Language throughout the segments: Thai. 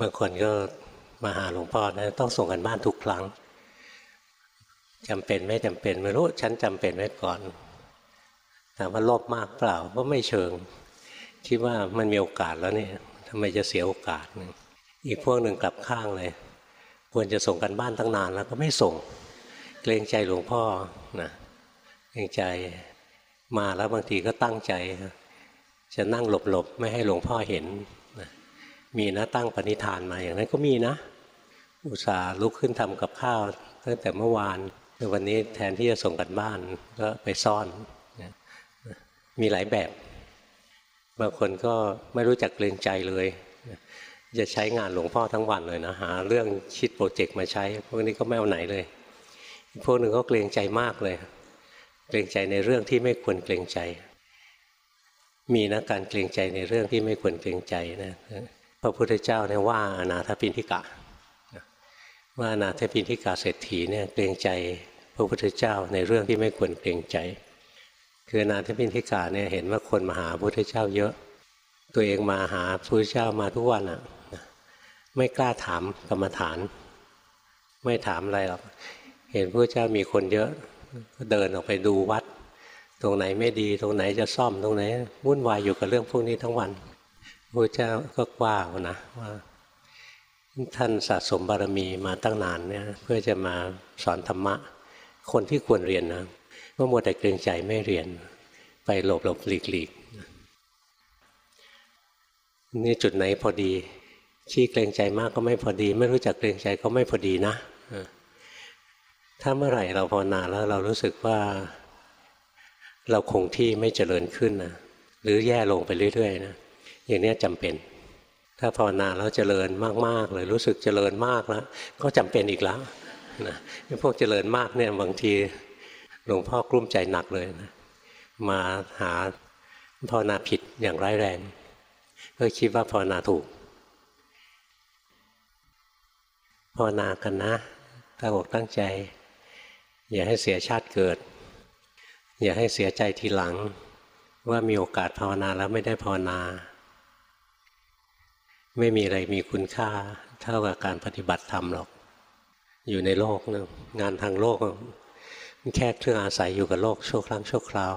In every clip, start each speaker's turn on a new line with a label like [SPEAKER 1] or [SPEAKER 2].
[SPEAKER 1] บางคนก็มาหาหลวงพ่อนะต้องส่งกันบ้านทุกครั้งจำเป็นไม่จำเป็นไม่รู้ฉันจำเป็นไว้ก่อนถามว่าโลภมากเปล่าก็ไม่เชิง คิดว่ามันมีโอกาสแล้วเนี่ยทำไมจะเสียโอกาสนึงอีกพวกหนึ่งกลับข้างเลย ควรจะส่งกันบ้านตั้งนานแล้วก็ไม่ส่ง เกรงใจหลวงพ่อนะเกรงใจมาแล้วบางทีก็ตั้งใจ จะนั่งหลบๆ ไม่ให้หลวงพ่อเห็น มีนะตั้งปณิธานมาอย่างนั้นก็มีนะ อุตส่าห์ลุกขึ้นทำกับข้าวตั้งแต่เมื่อวานวันนี้แทนที่จะส่งกันบ้านก็ไปซ่อน มีหลายแบบ บางคนก็ไม่รู้จักเกรงใจเลย จะใช้งานหลวงพ่อทั้งวันเลยนะหาเรื่องคิดโปรเจกต์มาใช้ พวกนี้ก็ไม่เอาไหนเลย พวกหนึ่งก็เกรงใจมากเลย เกรงใจในเรื่องที่ไม่ควรเกรงใจ มีนะการเกรงใจในเรื่องที่ไม่ควรเกรงใจนะ พระพุทธเจ้าเนี่ยว่าอนาถปินทิกะว่าอนาถปินทิกาเศรษฐีเนี่ยเกรงใจพระพุทธเจ้าในเรื่องที่ไม่ควรเกรงใจ คืออนาถปินทิกาเนี่ยเห็นว่าคนมาหาพระพุทธเจ้าเยอะ ตัวเองมาหาพระพุทธเจ้ามาทุกวันอะไม่กล้าถามกรรมฐาน ไม่ถามอะไรหรอกเห็นพระเจ้ามีคนเยอะก็เดินออกไปดูวัด ตรงไหนไม่ดี ตรงไหนจะซ่อมตรงไหนวุ่นวายอยู่กับเรื่องพวกนี้ทั้งวัน พระเจ้าก็กว้าวนะว่าท่านสะสมบารมีมาตั้งนานเนี่ยเพื่อจะมาสอนธรรมะ คนที่ควรเรียนนะเมื่อมัวแต่เกรงใจไม่เรียน ไปหลบหลบหลีกหลีกนี่จุดไหนพอดีชี้เกรงใจมากก็ไม่พอดี ไม่รู้จักเกรงใจก็ไม่พอดีนะถ้าเมื่อไหร่เราภาวนาแล้วเรารู้สึกว่า เราคงที่ไม่เจริญขึ้นนะหรือแย่ลงไปเรื่อยๆนะ อย่างนี้จำเป็น ถ้าภาวนาแล้วเจริญมากๆเลยรู้สึกเจริญมากแล้ว ก็จำเป็นอีกแล้วนะพวกเจริญมากเนี่ยบางทีหลวงพ่อกลุ้มใจหนักเลยนะมาหาภาวนาผิดอย่างร้ายแรงก็คิดว่าภาวนาถูกภาวนากันนะตั้งอกตั้งใจ อย่าให้เสียชาติเกิด อย่าให้เสียใจทีหลัง ว่ามีโอกาสภาวนาแล้วไม่ได้ภาวนา ไม่มีอะไรมีคุณค่าเท่ากับการปฏิบัติธรรมหรอก อยู่ในโลกนะงานทางโลกมันแค่เครื่องอาศัยอยู่กับโลกชั่วครั้งชั่วคราว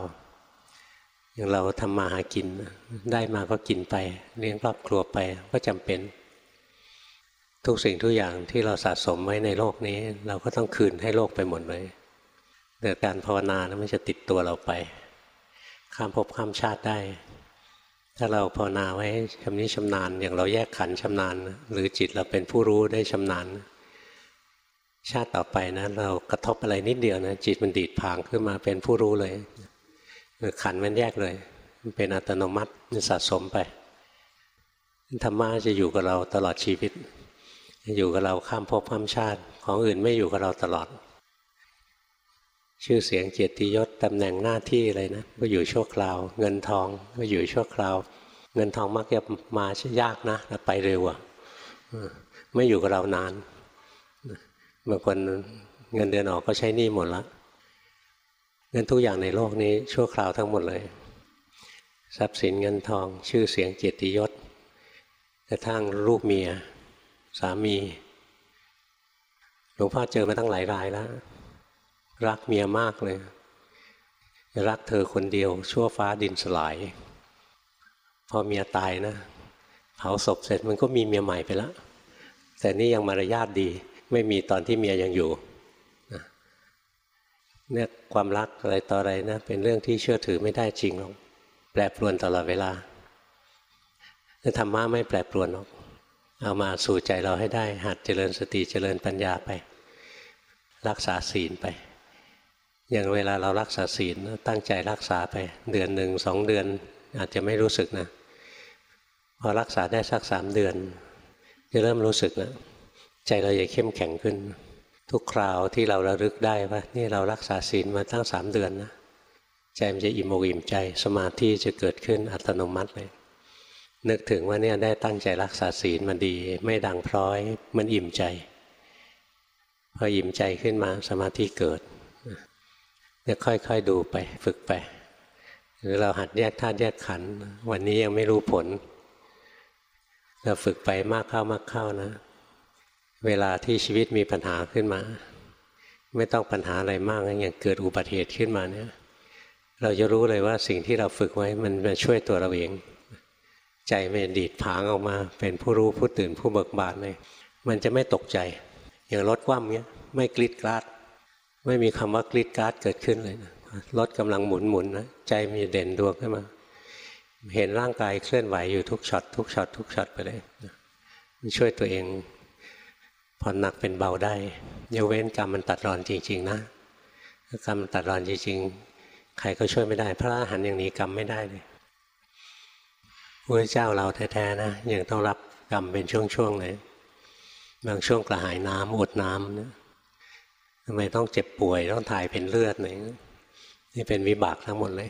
[SPEAKER 1] อย่างเราทำมาหากินได้มาก็กินไปเลี้ยงครอบครัวไปก็จำเป็น ทุกสิ่งทุกอย่างที่เราสะสมไว้ในโลกนี้ เราก็ต้องคืนให้โลกไปหมดเลยแต่การภาวนานะมันจะติดตัวเราไปข้ามภพข้ามชาติได้ ถ้าเราภาวนาไว้ชำนิชำนาญ อย่างเราแยกขันชำนาญ หรือจิตเราเป็นผู้รู้ได้ชำนาญ ชาติต่อไปนะ เรากระทบอะไรนิดเดียวนะจิตมันดีดพางขึ้นมาเป็นผู้รู้เลยขันมันแยกเลย มันเป็นอัตโนมัติมันสะสมไปธรรมะจะอยู่กับเราตลอดชีวิต อยู่กับเราข้ามภพข้ามชาติ ของอื่นไม่อยู่กับเราตลอด ชื่อเสียงเกียรติยศตำแหน่งหน้าที่อะไรนะ ก็อยู่ชั่วคราว เงินทองก็อยู่ชั่วคราว เงินทองมักจะมาชยากนะแล้วไปเร็วอะไม่อยู่กับเรานานบางคนเงินเดือนออกก็ใช้หนี้หมดละเงินทุกอย่างในโลกนี้ชั่วคราวทั้งหมดเลย ทรัพย์สินเงินทอง ชื่อเสียงเกียรติยศกระทั่งลูกเมีย สามี หลวงพ่อเจอมาตั้งหลายรายแล้ว รักเมียมากเลย รักเธอคนเดียว ชั่วฟ้าดินสลาย พอเมียตายนะเผาศพเสร็จมันก็มีเมียใหม่ไปแล้วแต่นี่ยังมารยาทดี ไม่มีตอนที่เมียยังอยู่เนี่ยความรักอะไรต่ออะไรนะ เป็นเรื่องที่เชื่อถือไม่ได้จริงหรอกแปรปรวนตลอดเวลาแต่ธรรมะไม่แปรปรวนหรอกเอามาสู่ใจเราให้ได้ หัดเจริญสติเจริญปัญญาไป รักษาศีลไป อย่างเวลาเรารักษาศีลตั้งใจรักษาไปเดือนหนึ่งสองเดือน อาจจะไม่รู้สึกนะ พอรักษาได้สักสามเดือน จะเริ่มรู้สึกนะใจเราจะเข้มแข็งขึ้น ทุกคราวที่เราระลึกได้ว่านี่เรารักษาศีลมาตั้งสามเดือนนะใจมันจะอิ่มอกอิ่มใจสมาธิจะเกิดขึ้นอัตโนมัติเลยนึกถึงว่าเนี่ยได้ตั้งใจรักษาศีลมันดี ไม่ดังพร้อยมันอิ่มใจ พออิ่มใจขึ้นมาสมาธิเกิด เนี่ยค่อยๆดูไปฝึกไป หรือเราหัดแยกธาตุแยกขันธ์วันนี้ยังไม่รู้ผลเราฝึกไปมากเข้ามากเข้านะ เวลาที่ชีวิตมีปัญหาขึ้นมา ไม่ต้องปัญหาอะไรมากอย่างเกิดอุบัติเหตุขึ้นมาเนี่ย เราจะรู้เลยว่าสิ่งที่เราฝึกไว้มันมาช่วยตัวเราเอง ใจไม่ดีดผางออกมา เป็นผู้รู้ผู้ตื่นผู้เบิกบานเลย มันจะไม่ตกใจ อย่างรถคว่ำเนี้ย ไม่กรี๊ดกร๊าด ไม่มีคำว่ากรี๊ดกร๊าดเกิดขึ้นเลยนะรถกำลังหมุนหมุนนะใจมีเด่นดวงขึ้นมา เห็นร่างกายเคลื่อนไหวอยู่ทุกช็อตทุกช็อตทุกช็อตไปเลยมันช่วยตัวเองผ่อนหนักเป็นเบาได้ยกเว้นกรรมมันตัดรอนจริง ๆ นะถ้ากรรมมันตัดรอนจริงๆ ใครก็ช่วยไม่ได้ พระอรหันต์อย่างนี้กรรมไม่ได้เลยพระเจ้าเราแท้ๆนะยังต้องรับกรรมเป็นช่วงๆเลยบางช่วงกระหายน้ำอดน้ำนะ ทำไมต้องเจ็บป่วยต้องถ่ายเป็นเลือดอะไรนี่เป็นวิบากทั้งหมดเลย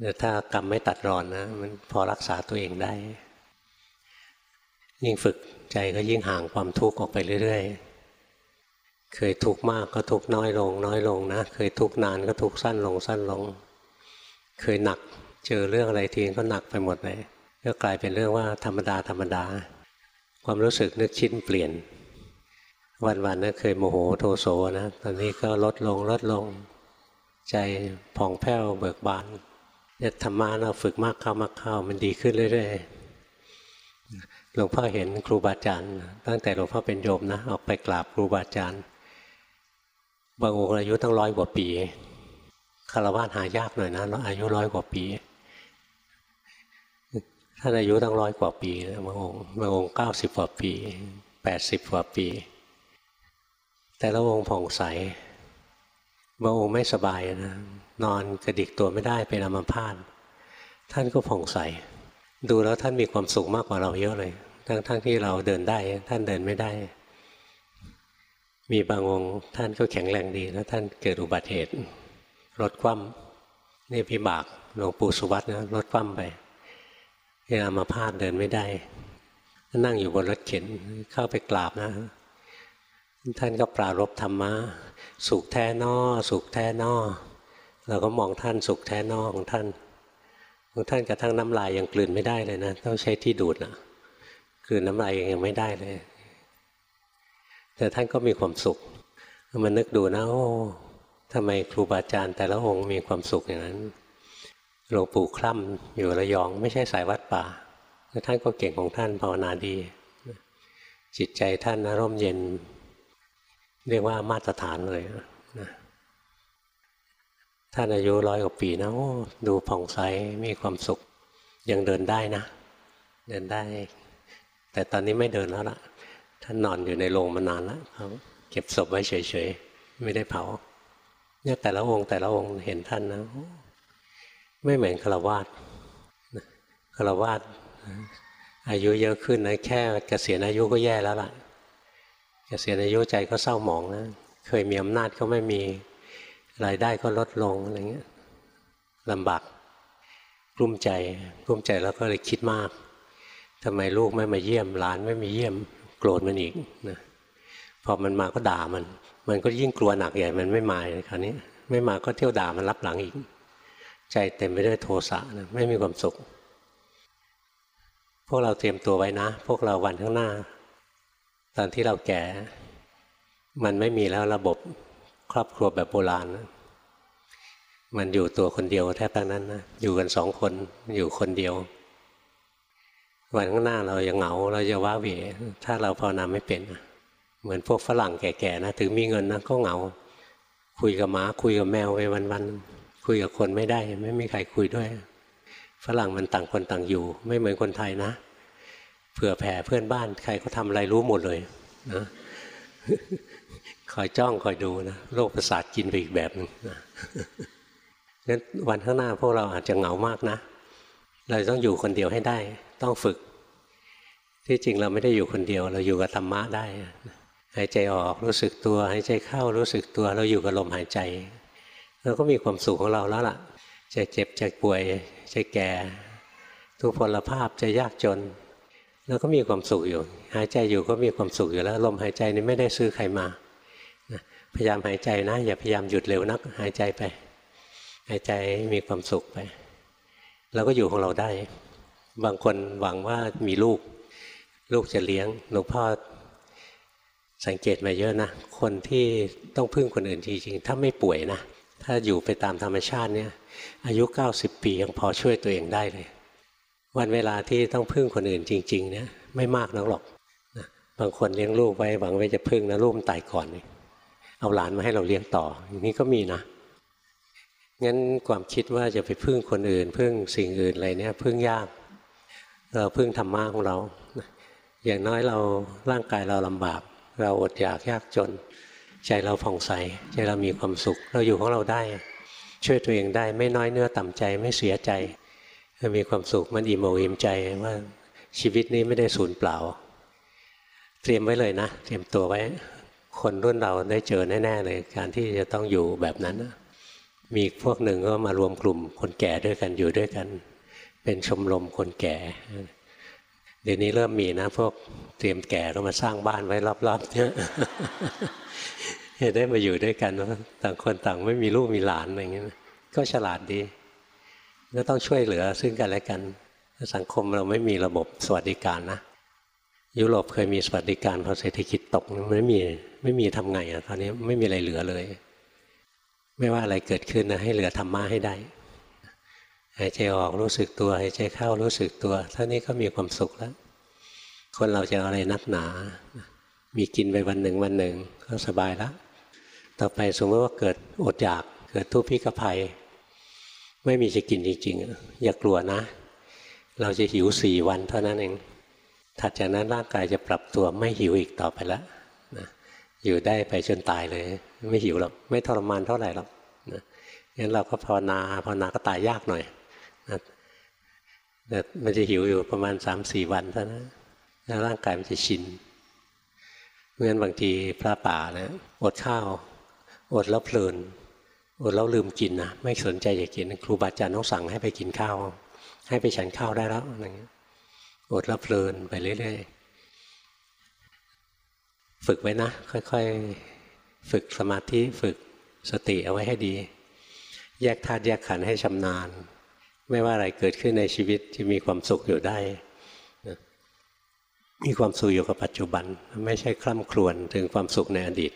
[SPEAKER 1] แต่ถ้ากรรมไม่ตัดรอนนะ มันพอรักษาตัวเองได้ ยิ่งฝึกใจก็ยิ่งห่างความทุกข์ออกไปเรื่อยๆ เคยทุกข์มากก็ทุกข์น้อยลง น้อยลงนะ เคยทุกข์นานก็ทุกข์สั้นลงสั้นลง เคยหนักเจอเรื่องอะไรทีก็หนักไปหมดเลย ก็กลายเป็นเรื่องว่าธรรมดาธรรมดา ความรู้สึกนึกคิดเปลี่ยน วันๆนะเคยโมโหโทโสนะตอนนี้ก็ลดลงลดลงใจผ่องแผ้วเบิกบานเนี่ยธรรมะเราฝึกมากเข้ามากเข้ามันดีขึ้นเรื่อยๆหลวงพ่อเห็นครูบาอาจารย์ ตั้งแต่หลวงพ่อเป็นโยมนะออกไปกราบครูบาอาจารย์บางองค์อายุตั้งร้อยกว่าปีคารวะหายากหน่อยนะอายุร้อยกว่าปีท่านอายุตั้งร้อยกว่าปีบางองค์บางองค์เก้าสิบกว่าปีแปดสิบกว่าปี แต่ละองค์ผ่องใสบางองค์ไม่สบายนะนอนกระดิกตัวไม่ได้เป็นอัมพาตท่านก็ผ่องใส ดูแล้วท่านมีความสุขมากกว่าเราเยอะเลย ทั้งทั้งที่เราเดินได้ ท่านเดินไม่ได้ มีบางองค์ท่านก็แข็งแรงดีแล้วท่านเกิดอุบัติเหตุรถคว่ำนี่พิบากหลวงปู่สุวัตนะรถคว่ำไปเป็นอัมพาตเดินไม่ได้นั่งอยู่บนรถเข็นเข้าไปกราบนะ ท่านก็ปรารบธรรมะสุขแท้นอสุขแท้นอเราก็มองท่านสุขแท้นอของท่านของท่านกระทั่งน้ำลายยังกลืนไม่ได้เลยนะต้องใช้ที่ดูดนะกลืนน้ำลายยังไม่ได้เลย แต่ท่านก็มีความสุขมันนึกดูนะโอ้ทำไมครูบาอาจารย์แต่ละองค์มีความสุขอย่างนั้นหลวงปู่คล่ำอยู่ระยอง ไม่ใช่สายวัดป่าท่านก็เก่งของท่านภาวนาดี จิตใจท่านร่มเย็น เรียกว่ามาตรฐานเลยนะท่านอายุร้อยกว่าปีนะโอ้ดูผ่องใสมีความสุขยังเดินได้นะ เดินได้ แต่ตอนนี้ไม่เดินแล้วล่ะ ท่านนอนอยู่ในโรงมานานแล้วเขาเก็บศพไว้เฉยๆ ไม่ได้เผาเนี่ยแต่ละองค์แต่ละองค์เห็นท่านนะไม่เหมือนฆราวาสฆราวาสอายุเยอะขึ้นนะแค่เกษียณอายุก็แย่แล้วล่ะ กษียณอายุใจก็เศร้าหมองนะเคยมีอำนาจก็ไม่มีรายได้ก็ลดลงอะไรเงี้ยลำบากกลุ้มใจกลุ้มใจแล้วก็เลยคิดมากทำไมลูกไม่มาเยี่ยมหลานไม่มาเยี่ยมโกรธมันอีกนะพอมันมาก็ด่ามัน มันก็ยิ่งกลัวหนักใหญ่มันไม่มาคราวนี้ไม่มาก็เที่ยวด่ามันรับหลังอีก ใจเต็มไปด้วยโทสะนะไม่มีความสุข พวกเราเตรียมตัวไว้นะ พวกเราวันข้างหน้า ตอนที่เราแก่ มันไม่มีแล้วระบบครอบครัวแบบโบราณนะมันอยู่ตัวคนเดียวแทบทั้งนั้นนะอยู่กันสองคนอยู่คนเดียว วันข้างหน้าเราจะเหงาเราจะว้าเหวถ้าเราภาวนาไม่เป็น เหมือนพวกฝรั่งแก่ๆนะถึงมีเงินนะก็เหงา คุยกับหมาคุยกับแมวไปวันๆคุยกับคนไม่ได้ ไม่มีใครคุยด้วย ฝรั่งมันต่างคนต่างอยู่ ไม่เหมือนคนไทยนะ เผื่อแผ่เพื่อนบ้าน ใครเขาทาอะไรรู้หมดเลยนะคอยจ้องคอยดูนะโรคประสาทกินไปอีกแบบหนึ่งนะงั้นวันข้างหน้าพวกเราอาจจะเหงามากนะ เราต้องอยู่คนเดียวให้ได้ ต้องฝึก ที่จริงเราไม่ได้อยู่คนเดียว เราอยู่กับธรรมะได้หายใจออกรู้สึกตัวหายใจเข้ารู้สึกตัว เราอยู่กับลมหายใจเราก็มีความสุขของเราแล้วล่ะจะเจ็บจะป่วยจะแก่ ทุกพลภาพจะยากจน แล้วก็มีความสุขอยู่ หายใจอยู่ก็มีความสุขอยู่แล้ว ลมหายใจนี่ไม่ได้ซื้อใครมาพยายามหายใจนะ อย่าพยายามหยุดเร็วนัก หายใจไป หายใจมีความสุขไปเราก็อยู่ของเราได้ บางคนหวังว่ามีลูก ลูกจะเลี้ยงหลวงพ่อสังเกตมาเยอะนะ คนที่ต้องพึ่งคนอื่นจริงๆถ้าไม่ป่วยนะ ถ้าอยู่ไปตามธรรมชาติเนี่ยอายุ 90 ปียังพอช่วยตัวเองได้เลย วันเวลาที่ต้องพึ่งคนอื่นจริง ๆ เนี่ยไม่มากนักหรอกนะบางคนเลี้ยงลูกไว้หวังไว้จะพึ่งนะลูกมันตายก่อน เอาหลานมาให้เราเลี้ยงต่ออย่างนี้ก็มีนะงั้นความคิดว่าจะไปพึ่งคนอื่น พึ่งสิ่งอื่นอะไรเนี่ยพึ่งยาก เราพึ่งธรรมะของเรา อย่างน้อยเราร่างกายเราลำบาก เราอดอยากยากจน ใจเราผ่องใส ใจเรามีความสุข เราอยู่ของเราได้ ช่วยตัวเองได้ไม่น้อยเนื้อต่ำใจไม่เสียใจ มีความสุขมันอิ่มอกอิ่มใจว่าชีวิตนี้ไม่ได้สูญเปล่า เตรียมไว้เลยนะ เตรียมตัวไว้ คนรุ่นเราได้เจอแน่ๆเลย การที่จะต้องอยู่แบบนั้นมีพวกหนึ่งก็มารวมกลุ่มคนแก่ด้วยกันอยู่ด้วยกัน เป็นชมรมคนแก่ เดี๋ยวนี้เริ่มมีนะ พวกเตรียมแก่ก็มาสร้างบ้านไว้รอบๆเนี่ยได้มาอยู่ด้วยกันต่างคนต่างไม่มีลูกมีหลานอะไรเงี้ยก็ฉลาดดี ก็ต้องช่วยเหลือซึ่งกันและกัน สังคมเราไม่มีระบบสวัสดิการนะ ยุโรปเคยมีสวัสดิการพอเศรษฐกิจตกไม่มีไม่มีทำไงอะตอนนี้ไม่มีอะไรเหลือเลย ไม่ว่าอะไรเกิดขึ้นนะให้เหลือธรรมะให้ได้หายใจออกรู้สึกตัวหายใจเข้ารู้สึกตัวเท่านี้ก็มีความสุขแล้ว คนเราจะอะไรนักหนา มีกินไปวันหนึ่งวันหนึ่งก็สบายแล้วต่อไปสมมติว่าเกิดอดอยากเกิดทุพพิกภัย ไม่มีจะกินจริงๆ อย่ากลัวนะ เราจะหิวสี่วันเท่านั้นเอง ถัดจากนั้นร่างกายจะปรับตัวไม่หิวอีกต่อไปแล้วนะอยู่ได้ไปจนตายเลย ไม่หิวหรอก ไม่ทรมานเท่าไหร่หรอกนะงั้นเราก็ภาวนาภาวนาก็ตายยากหน่อยนะแต่มันจะหิวอยู่ประมาณสามสี่วันเท่านั้นแล้วร่างกายมันจะชินเพราะฉะนั้นบางทีพระป่านะอดข้าว อดแล้วเพลิน อดแล้วลืมกินนะไม่สนใจจะกินครูบาอาจารย์ต้องสั่งให้ไปกินข้าว ให้ไปฉันข้าวได้แล้วอะไรเงี้ยอดแล้วเพลินไปเรื่อยๆฝึกไว้นะ ค่อยๆ ฝึกสมาธิฝึกสติเอาไว้ให้ดี แยกธาตุแยกขันธ์ให้ชำนาญ ไม่ว่าอะไรเกิดขึ้นในชีวิตจะมีความสุขอยู่ได้มีความสุขอยู่กับปัจจุบัน ไม่ใช่คล่ำครวญถึงความสุขในอดีต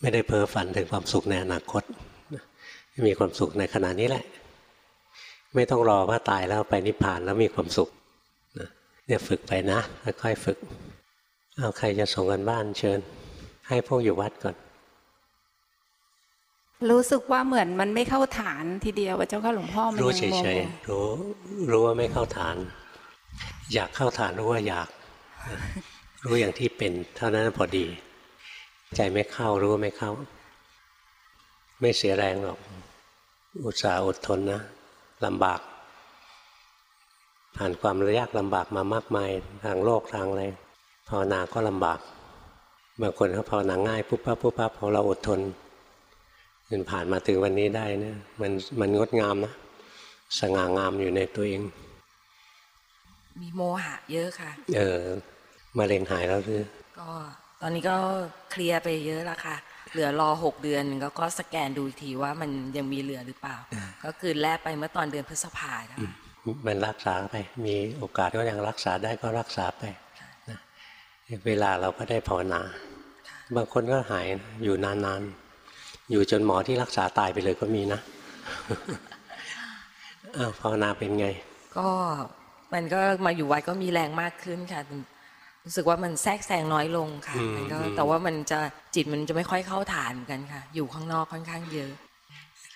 [SPEAKER 1] ไม่ได้เพ้อฝันถึงความสุขในอนาคต มีความสุขในขณะนี้แหละ ไม่ต้องรอว่าตายแล้วไปนิพพานแล้วมีความสุขเนี่ยฝึกไปนะค่อยๆฝึกเอาใครจะส่งกันบ้านเชิญ ให้พวกอยู่วัดก่อน
[SPEAKER 2] รู้สึกว่าเหมือนมันไม่เข้าฐานทีเดียวว่าเจ้าค่ะหลวงพ่อมัน
[SPEAKER 1] รู้
[SPEAKER 2] ยังง
[SPEAKER 1] เฉ
[SPEAKER 2] ง
[SPEAKER 1] ยๆรู้รู้ว่าไม่เข้าฐาน อยากเข้าฐานรู้ว่าอยาก รู้อย่างที่เป็น เท่านั้นพอดี ใจไม่เข้ารู้ว่าไม่เข้า ไม่เสียแรงหรอก อุตส่าห์อดทนนะลำบาก ผ่านความยากลำบากมามากมายทางโลกทางอะไรภาวนาก็ลำบาก บางคนเขาภาวนาง่ายปุ๊บปั๊บปุ๊บปั๊บของเราอดทนจนผ่านมาถึงวันนี้ได้เนะมันมันงดงามนะสง่างามอยู่ในตัวเอง
[SPEAKER 3] มีโมหะเยอะค่ะ
[SPEAKER 1] เออมะเร็งหายแล้วหรือ
[SPEAKER 3] ก็ตอนนี้ก็เคลียร์ไปเยอะแล้วค่ะ เหลือรอหกเดือนก็ก็สแกนดูอีกทีว่ามันยังมีเหลือหรือเปล่า ก็คือแลกไปเมื่อตอนเดือนพฤษภาแล้วค่ะ
[SPEAKER 1] มันรักษาไป มีโอกาสก็ยังรักษาได้ก็รักษาไปนะเวลาเราก็ได้ภาวนา บางคนก็หายนะอยู่นานๆ อยู่จนหมอที่รักษาตายไปเลยก็มีนะอ้าวภาวนาเป็นไง
[SPEAKER 3] ก็มันก็มาอยู่วัดก็มีแรงมากขึ้นค่ะ รู้สึกว่ามันแทรกแซงน้อยลงค่ะ
[SPEAKER 1] อืม
[SPEAKER 3] มันก็
[SPEAKER 1] อืม
[SPEAKER 3] แต่ว่ามันจะจิตมันจะไม่ค่อยเข้าฐานเหมือนกันค่ะ อยู่ข้างนอกค่อนข้างเยอะ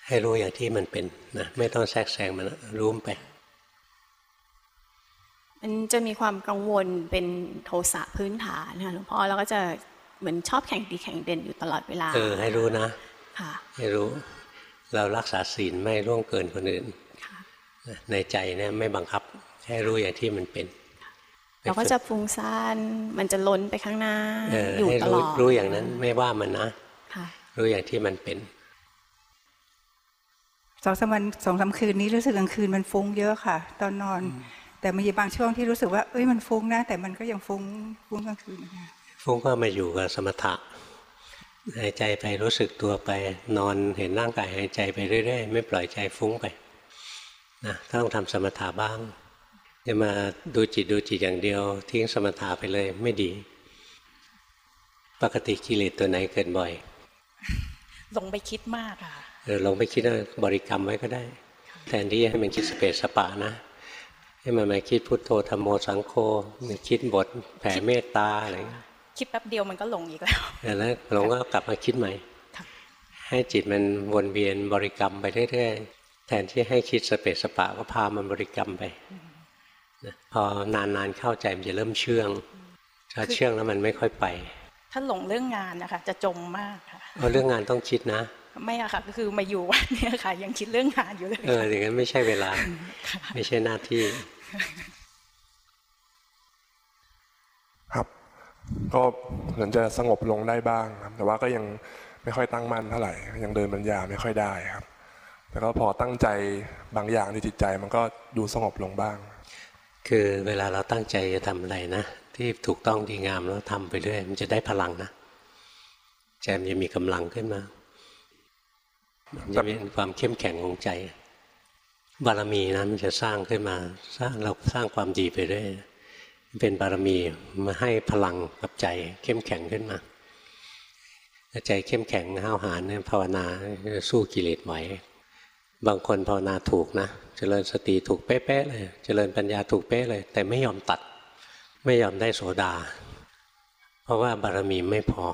[SPEAKER 1] ให้รู้อย่างที่มันเป็นนะไม่ต้องแทรกแซงมันนะรู้มันไป
[SPEAKER 4] มันจะมีความกังวลเป็นโทสะพื้นฐานค่ะหลวงพ่อแล้วก็จะเหมือนชอบแข่งดีแข่งเด่นอยู่ตลอดเวลา
[SPEAKER 1] เออ ให้รู้นะ
[SPEAKER 4] ค่ะ
[SPEAKER 1] ให้รู้ เรารักษาศีลไม่ล่วงเกินคนอื่น
[SPEAKER 4] ค่ะ
[SPEAKER 1] ในใจเนี่ยไม่บังคับ ให้รู้อย่างที่มันเป็น
[SPEAKER 4] เราก็จะฟุ้งซ่านมันจะล้นไปข้างหน้า
[SPEAKER 1] เออ
[SPEAKER 4] อยู่
[SPEAKER 1] ให้
[SPEAKER 4] ตล
[SPEAKER 1] รู้
[SPEAKER 4] อด
[SPEAKER 1] รู้อย่างนั้นไม่ว่ามันนะ
[SPEAKER 4] ค่ะ
[SPEAKER 1] รู้อย่างที่มันเป็น
[SPEAKER 5] สองสามวันสองสามคืนนี้รู้สึกกลางคืนมันฟุ้งเยอะค่ะ ตอนนอน แต่มีบางช่วงที่รู้สึกว่าเอ้ยมันฟุ้งนะ แต่มันก็ยังฟุ้งฟุ้งกลางคืนนะคะ
[SPEAKER 1] ฟุ้งก็มาอยู่กับสมถะหายใจไปรู้สึกตัวไป นอนเห็นร่างกายหายใจไปเรื่อยๆ ไม่ปล่อยใจฟุ้งไปนะต้องทำสมถะบ้าง จะมาดูจิตดูจิตอย่างเดียว ทิ้งสมถะไปเลยไม่ดี ปกติกิเลสตัวไหนเกิดบ่อย
[SPEAKER 6] ลงไปคิดมากค่ะ
[SPEAKER 1] เออลองไปคิดว่าบริกรรมไว้ก็ได้ แทนที่ให้มันคิดสเปสสปะนะ ให้มันมาคิดพุทโธธรรมโมสังโฆคิดบทแผ่เมตตาอะไรอย่างเงี้ย
[SPEAKER 6] คิดแป๊บเดียวมันก็หลงอีกแล้ว
[SPEAKER 1] แล้วหลวงก็กลับมาคิดใหม่
[SPEAKER 6] ค่ะ
[SPEAKER 1] ให้จิตมันวนเวียนบริกรรมไปเรื่อยๆแทนที่ให้คิดสเปสสปะก็พามันบริกรรมไปนะ พอนานๆเข้าใจมันจะเริ่มเชื่องถ้าเชื่องแล้วมันไม่ค่อยไป
[SPEAKER 6] ถ้าหลงเรื่องงานนะคะจะจมมากค่ะ
[SPEAKER 1] เพราะเรื่องงานต้องคิดนะ
[SPEAKER 6] ไม่อะค่ะก็คือมาอยู่วันเนี้ยค่ะ ยังคิดเรื่องงานอยู่เลย
[SPEAKER 1] เอออย่างนั้นไม่ใช่เวลา
[SPEAKER 6] ค่ะ
[SPEAKER 1] ไม่ใช่หน้าที่
[SPEAKER 7] ครับ ก็เหมือนจะสงบลงได้บ้างครับ แต่ว่าก็ยังไม่ค่อยตั้งมั่นเท่าไหร่ ยังเดินปัญญาไม่ค่อยได้ครับแต่ก็พอตั้งใจบางอย่างในจิตใจมันก็ดูสงบลงบ้าง
[SPEAKER 1] คือเวลาเราตั้งใจจะทำอะไรนะ ที่ถูกต้องดีงามแล้วทำไปเรื่อยมันจะได้พลังนะใจมันจะมีกำลังขึ้นมามันจะเป็นความเข้มแข็งของใจ บารมีนะมันจะสร้างขึ้นมา สร้างเราสร้างความดีไปเรื่อยเป็นบารมีมาให้พลังกับใจเข้มแข็งขึ้นมาถ้าใจเข้มแข็งห้าวหาญเนี่ยภาวนาสู้กิเลสไหวบางคนภาวนาถูกนะ เจริญสติถูกเป๊ะๆเลย เจริญปัญญาถูกเป๊ะเลย แต่ไม่ยอมตัด ไม่ยอมได้โสดา เพราะว่าบารมีไม่พอ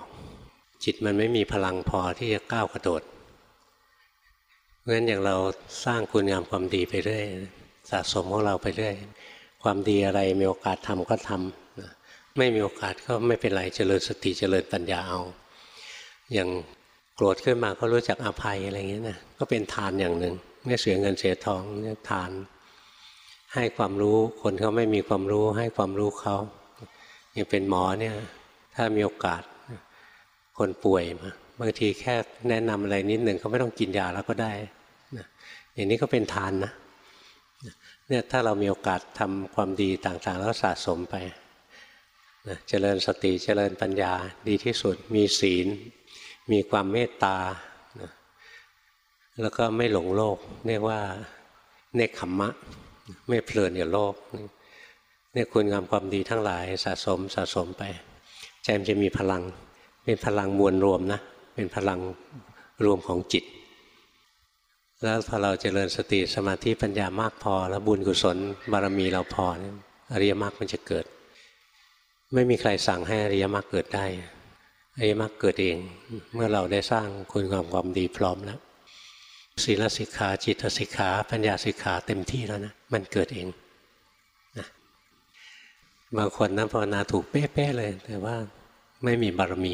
[SPEAKER 1] จิตมันไม่มีพลังพอที่จะก้าวกระโดดเพราะงั้นอย่างเราสร้างคุณงามความดีไปเรื่อยสะสมของเราไปเรื่อยความดีอะไรมีโอกาสทำก็ทำนะไม่มีโอกาสก็ไม่เป็นไรเจริญสติเจริญปัญญาเอา อย่างโกรธขึ้นมาก็รู้จักอภัยอะไรเงี้ยนะก็เป็นทานอย่างหนึ่ง ไม่เสียเงินเสียทองเนี่ยทาน ให้ความรู้คนเขาไม่มีความรู้ ให้ความรู้เขาอย่างเป็นหมอเนี่ยถ้ามีโอกาสคนป่วยมาบางทีแค่แนะนำอะไรนิดหนึ่งเขาไม่ต้องกินยาแล้วก็ได้นะอย่างนี้ก็เป็นทานนะเนี่ยถ้าเรามีโอกาสทำความดีต่างๆ แล้วสะสมไปนะเจริญสติเจริญปัญญาดีที่สุดมีศีล มีความเมตตา แล้วก็ไม่หลงโลก เรียกว่าเนคขมมะ ไม่เพลินกับโลกเนี่ยคุณงามความดีทั้งหลายสะสมสะสมไปใจมันจะมีพลัง เป็นพลังมวลรวมนะ เป็นพลังรวมของจิต แล้วพอเราเจริญสติสมาธิปัญญามากพอ แล้วบุญกุศลบารมีเราพอเนี่ยอริยมรรคมันจะเกิด ไม่มีใครสั่งให้อริยมรรคเกิดได้อริยมรรคเกิดเอง เมื่อเราได้สร้างคุณงามความดีพร้อมแล้ว ศีลสิกขาจิตสิกขาปัญญาสิกขาเต็มที่แล้วนะมันเกิดเองนะบางคนนะภาวนาถูกเป๊ะๆเลย แต่ว่าไม่มีบารมี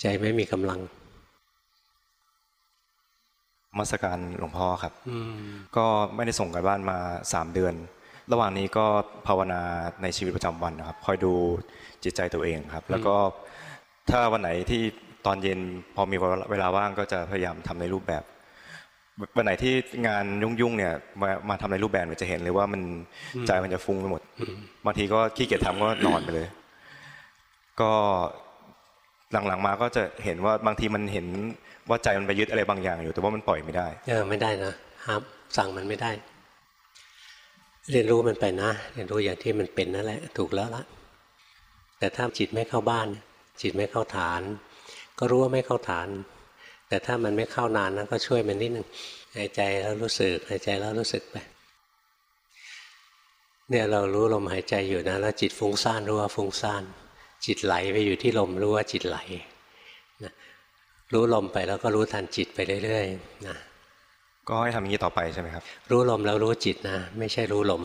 [SPEAKER 1] ใจไม่มีกำลัง
[SPEAKER 8] นมาสการหลวงพ่อครับ
[SPEAKER 1] อืม
[SPEAKER 8] ก็ไม่ได้ส่งกันบ้านมาสามเดือน ระหว่างนี้ก็ภาวนาในชีวิตประจำวันนะครับ คอยดูจิตใจตัวเองครับ แล้วก็ถ้าวันไหนที่ตอนเย็นพอมีเวลาว่างก็จะพยายามทำในรูปแบบ วันไหนที่งานยุ่งๆเนี่ยมามาทำในรูปแบบเนี่ยจะเห็นเลยว่ามันใจมันจะฟุ้งไปหมดบางทีก็ขี้เกียจทำก็นอนไปเลย ก็หลังๆมาก็จะเห็นว่าบางทีมันเห็นว่าใจมันไปยึดอะไรบางอย่างอยู่ แต่ว่ามันปล่อยไม่ได้
[SPEAKER 1] เออไม่ได้นะห้ามสั่งมันไม่ได้ เรียนรู้มันไปนะ เรียนรู้อย่างที่มันเป็นนั่นแหละ ถูกแล้วละแต่ถ้าจิตไม่เข้าบ้าน จิตไม่เข้าฐาน ก็รู้ว่าไม่เข้าฐาน แต่ถ้ามันไม่เข้านานนะก็ช่วยมันนิดหนึ่งหายใจแล้วรู้สึกหายใจแล้วรู้สึกไปเนี่ยเรารู้ลมหายใจอยู่นะแล้วจิตฟุ้งซ่านรู้ว่าฟุ้งซ่าน จิตไหลไปอยู่ที่ลมรู้ว่าจิตไหลนะรู้ลมไปแล้วก็รู้ทันจิตไปเรื่อยๆนะ
[SPEAKER 8] ก็ให้ทำอย่างนี้ต่อไปใช่ไหมครับ
[SPEAKER 1] รู้ลมแล้วรู้จิตนะ ไม่ใช่รู้ลม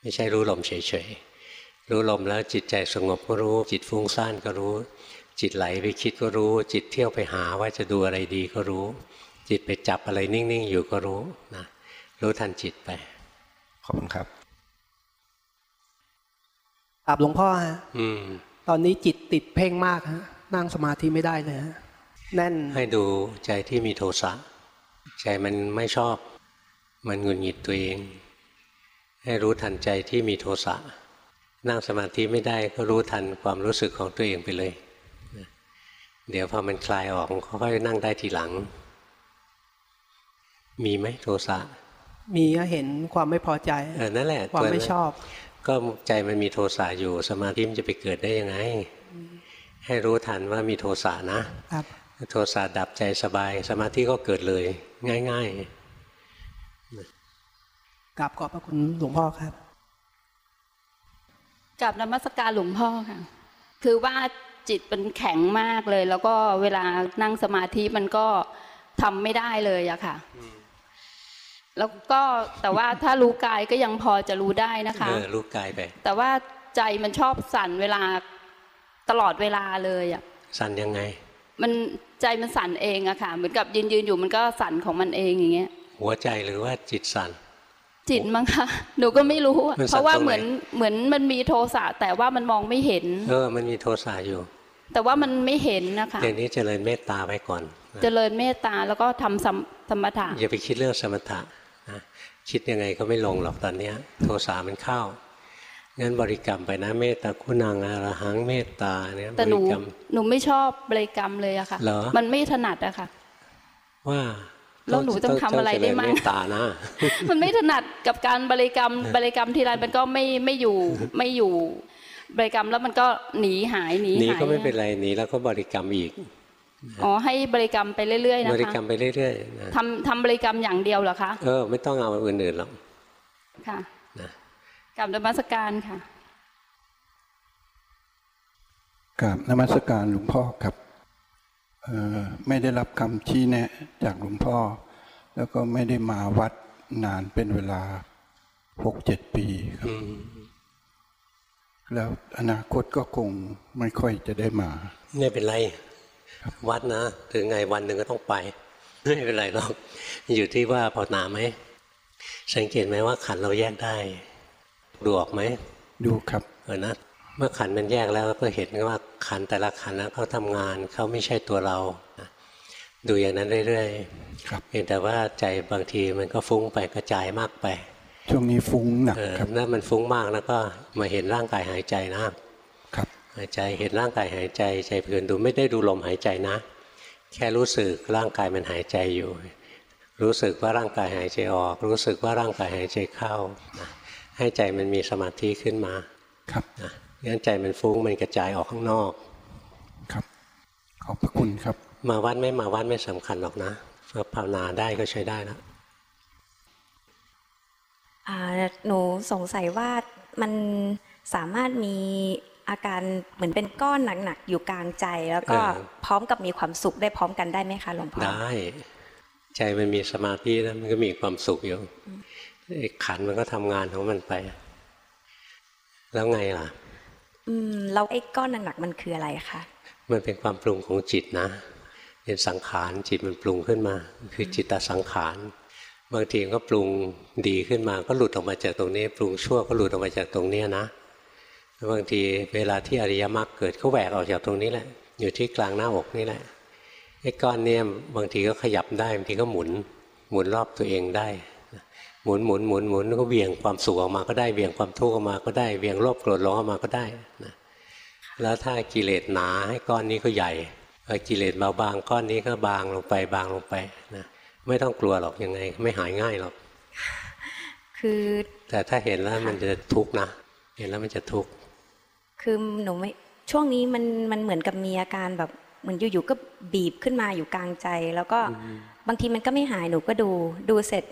[SPEAKER 1] ไม่ใช่รู้ลมเฉยๆรู้ลมแล้วจิตใจสงบก็รู้ จิตฟุ้งซ่านก็รู้ จิตไหลไปคิดก็รู้ จิตเที่ยวไปหาว่าจะดูอะไรดีก็รู้ จิตไปจับอะไรนิ่งๆอยู่ก็รู้นะรู้ทันจิตไป
[SPEAKER 8] ขอบคุณครับ
[SPEAKER 9] กราบหลวงพ่อฮะ
[SPEAKER 1] อืม
[SPEAKER 9] ตอนนี้จิตติดเพ่งมากฮะนั่งสมาธิไม่ได้เลยฮะแน่น
[SPEAKER 1] ให้ดูใจที่มีโทสะใจมันไม่ชอบ มันหงุดหงิดตัวเอง ให้รู้ทันใจที่มีโทสะนั่งสมาธิไม่ได้ก็รู้ทันความรู้สึกของตัวเองไปเลยนะ เดี๋ยวพอมันคลายออกมันค่อยๆนั่งได้ทีหลัง มีไหมโทสะ
[SPEAKER 9] มีเห็นความไม่พอใจ
[SPEAKER 1] เออนั่นแหละ
[SPEAKER 9] ความ
[SPEAKER 1] ตัว
[SPEAKER 9] ไม่
[SPEAKER 1] นั้น
[SPEAKER 9] ชอบ
[SPEAKER 1] ก็ใจมันมีโทสะอยู่สมาธิมันจะไปเกิดได้ยังไง ให้รู้ทันว่ามีโทสะนะ
[SPEAKER 9] ครับ
[SPEAKER 1] โทสะดับใจสบาย สมาธิก็เกิดเลย ง่าย
[SPEAKER 9] กราบขอบพระคุณหลวงพ่อครับ
[SPEAKER 10] กับนมัสการหลวงพ่อค่ะ คือว่า จิตมันแข็งมากเลย แล้วก็เวลานั่งสมาธิมันก็ทำไม่ได้เลยอะค่ะ แล้วก็แต่ว่าถ้ารู้กายก็ยังพอจะรู้ได้นะ
[SPEAKER 1] ๆ
[SPEAKER 10] คะ
[SPEAKER 1] เออรู้กายไป
[SPEAKER 10] แต่ว่าใจมันชอบสั่นเวลาตลอดเวลาเลยอะ
[SPEAKER 1] สั่นยังไง
[SPEAKER 10] มันใจมันสั่นเองอะค่ะ เหมือนกับยืนยืนๆอยู่มันก็สั่นของมันเองอย่างเงี้ย
[SPEAKER 1] หัวใจหรือว่าจิตสั่น
[SPEAKER 10] จิตมั้งคะหนูก็ไม่รู้อะ
[SPEAKER 1] มันสั่น
[SPEAKER 10] เพราะว่า
[SPEAKER 1] ตรงไหน
[SPEAKER 10] เหมือนเหมือนมันมีโทสะแต่ว่ามันมองไม่เห็น
[SPEAKER 1] เออ มันมีโทสะอยู่
[SPEAKER 10] แต่ว่ามันไม่เห็นนะคะ
[SPEAKER 1] อย่างนี้เจริญเมตตาไว้ก่อน
[SPEAKER 10] เจริญเมตตาแล้วก็ทำสมสมถะ
[SPEAKER 1] อย่าไปคิดเรื่องสมถะนะคิดยังไงก็ไม่ลงหรอกตอนเนี้ยโทสะมันเข้างั้นบริกรรมไปนะเมตตาคุณังอรหังเมตตาเนี่ย
[SPEAKER 10] แต่
[SPEAKER 1] บ
[SPEAKER 10] หนู
[SPEAKER 1] ริกรรม
[SPEAKER 10] หนูไม่ชอบบริกรรมเลยอะค่ะ
[SPEAKER 1] เหรอ
[SPEAKER 10] มันไม่ถนัดอะค่ะ
[SPEAKER 1] ว่า
[SPEAKER 10] แล้วหนูต้องทำอะไรได้มั่ง
[SPEAKER 1] เจริญเมตตานะ
[SPEAKER 10] มันไม่ถนัดกับการบริกรรมบริกรรมทีไรมันก็ไม่ไม่อยู่ไม่อยู่ บริกรรมแล้วมันก็หนีหายหนี
[SPEAKER 1] หนี
[SPEAKER 10] หาย
[SPEAKER 1] ก็ไม่เป็นไรหนีแล้วก็บริกรรมอีก
[SPEAKER 10] อ๋อให้บริกรรมไปเรื่อยๆนะ
[SPEAKER 1] บริ
[SPEAKER 10] คะ
[SPEAKER 1] กรรมไปเรื่อยๆนะ
[SPEAKER 10] ทำทำบริกรรมอย่างเดียวเหรอคะ
[SPEAKER 1] เออไม่ต้องเอาอื่นๆหรอก
[SPEAKER 10] ค่ะ
[SPEAKER 1] นะ
[SPEAKER 10] กับนมัสการค่ะ
[SPEAKER 11] กราบนมัสการหลวงพ่อครับเอ่อไม่ได้รับคำชี้แนะจากหลวงพ่อ แล้วก็ไม่ได้มาวัดนานเป็นเวลาหกเจ็ดปีครับ
[SPEAKER 1] อืม
[SPEAKER 11] แล้วอนาคตก็คงไม่ค่อยจะได้มา
[SPEAKER 1] ไม่เป็นไร วัดนะ ถึงไงวันหนึ่งก็ต้องไป ไม่เป็นไรหรอก อยู่ที่ว่าภาวนาไหมสังเกตไหมว่าขันธ์เราแยกได้ ดูออกไหม
[SPEAKER 11] ดูครับ
[SPEAKER 1] เออนะเมื่อขันธ์มันแยกแล้วก็เห็นว่าขันธ์แต่ละขันธ์นะเขาทำงานเขาไม่ใช่ตัวเรานะดูอย่างนั้นเรื่อย
[SPEAKER 11] ครับ
[SPEAKER 1] ๆเพียงแต่ว่าใจบางทีมันก็ฟุ้งไปกระจายมากไป
[SPEAKER 11] ช่วงนี้ฟุ้งหนัก
[SPEAKER 1] เออ
[SPEAKER 11] ครับ
[SPEAKER 1] ถ้ามันฟุ้งมากแล้วก็มาเห็นร่างกายหายใจนะครับหายใจเห็นร่างกายหายใจใจเพลินดูไม่ได้ดูลมหายใจนะ แค่รู้สึกร่างกายมันหายใจอยู่ รู้สึกว่าร่างกายหายใจออก รู้สึกว่าร่างกายหายใจเข้านะให้ใจมันมีสมาธิขึ้นมา
[SPEAKER 11] ครับ
[SPEAKER 1] นะงั้นใจมันฟุ้งมันกระจายออกข้างนอก
[SPEAKER 11] ครับขอบพระคุณครับ
[SPEAKER 1] มาวัดไม่มาวัดไม่สำคัญหรอกนะเพื่อภาวนาได้ก็ใช้ได้แล้ว
[SPEAKER 12] อ่า หนูสงสัยว่ามันสามารถมีอาการเหมือนเป็นก้อนหนักๆอยู่กลางใจ แล้วก็
[SPEAKER 1] เออ
[SPEAKER 12] พร้อมกับมีความสุขได้พร้อมกันได้ไหมคะหลวงพ่อ
[SPEAKER 1] ได้ ใจมันมีสมาธิแล้วมันก็มีความสุขอยู่ไอ้ขันธ์มันก็ทำงานของมันไป แล้วไงล่ะ
[SPEAKER 12] อืมแล้วไอ้ก้อนหนักๆมันคืออะไรคะ
[SPEAKER 1] มันเป็นความปรุงของจิตนะ เป็นสังขารจิตมันปรุงขึ้นมา คือจิตตสังขาร บางทีก็ปรุงดีขึ้นมาก็หลุดออกมาจากตรงนี้ ปรุงชั่วก็หลุดออกมาจากตรงเนี้ยนะบางทีเวลาที่อริยมรรคเกิดก็แหวกออกจากตรงนี้แหละ อยู่ที่กลางหน้าอกนี่แหละไอ้ก้อนเนี่ยบางทีก็ขยับได้บางทีก็หมุนหมุนรอบตัวเองได้ หมุนหมุนหมุนหมุนก็เบี่ยงความสุขออกมาก็ได้เบี่ยงความทุกข์ออกมาก็ได้เบี่ยงโลภโกรธหลงออกมาก็ได้นะแล้วถ้ากิเลสหนาให้ก้อนนี้ก็ใหญ่พอกิเลสเบาบางก้อนนี้ก็บางลงไปบางลงไปนะ ไม่ต้องกลัวหรอกยังไง ไม่หายง่ายหรอก
[SPEAKER 12] คือ
[SPEAKER 1] แต่ถ้าเห็นแล้วมันจะทุกข์นะเห็นแล้วมันจะทุกข์
[SPEAKER 12] คือหนูไม่ช่วงนี้มันมันเหมือนกับมีอาการแบบเหมือนอยู่ๆก็บีบขึ้นมาอยู่กลางใจ แล้วก็บางทีมันก็ไม่หายหนูก็ดู ดูเสร็จ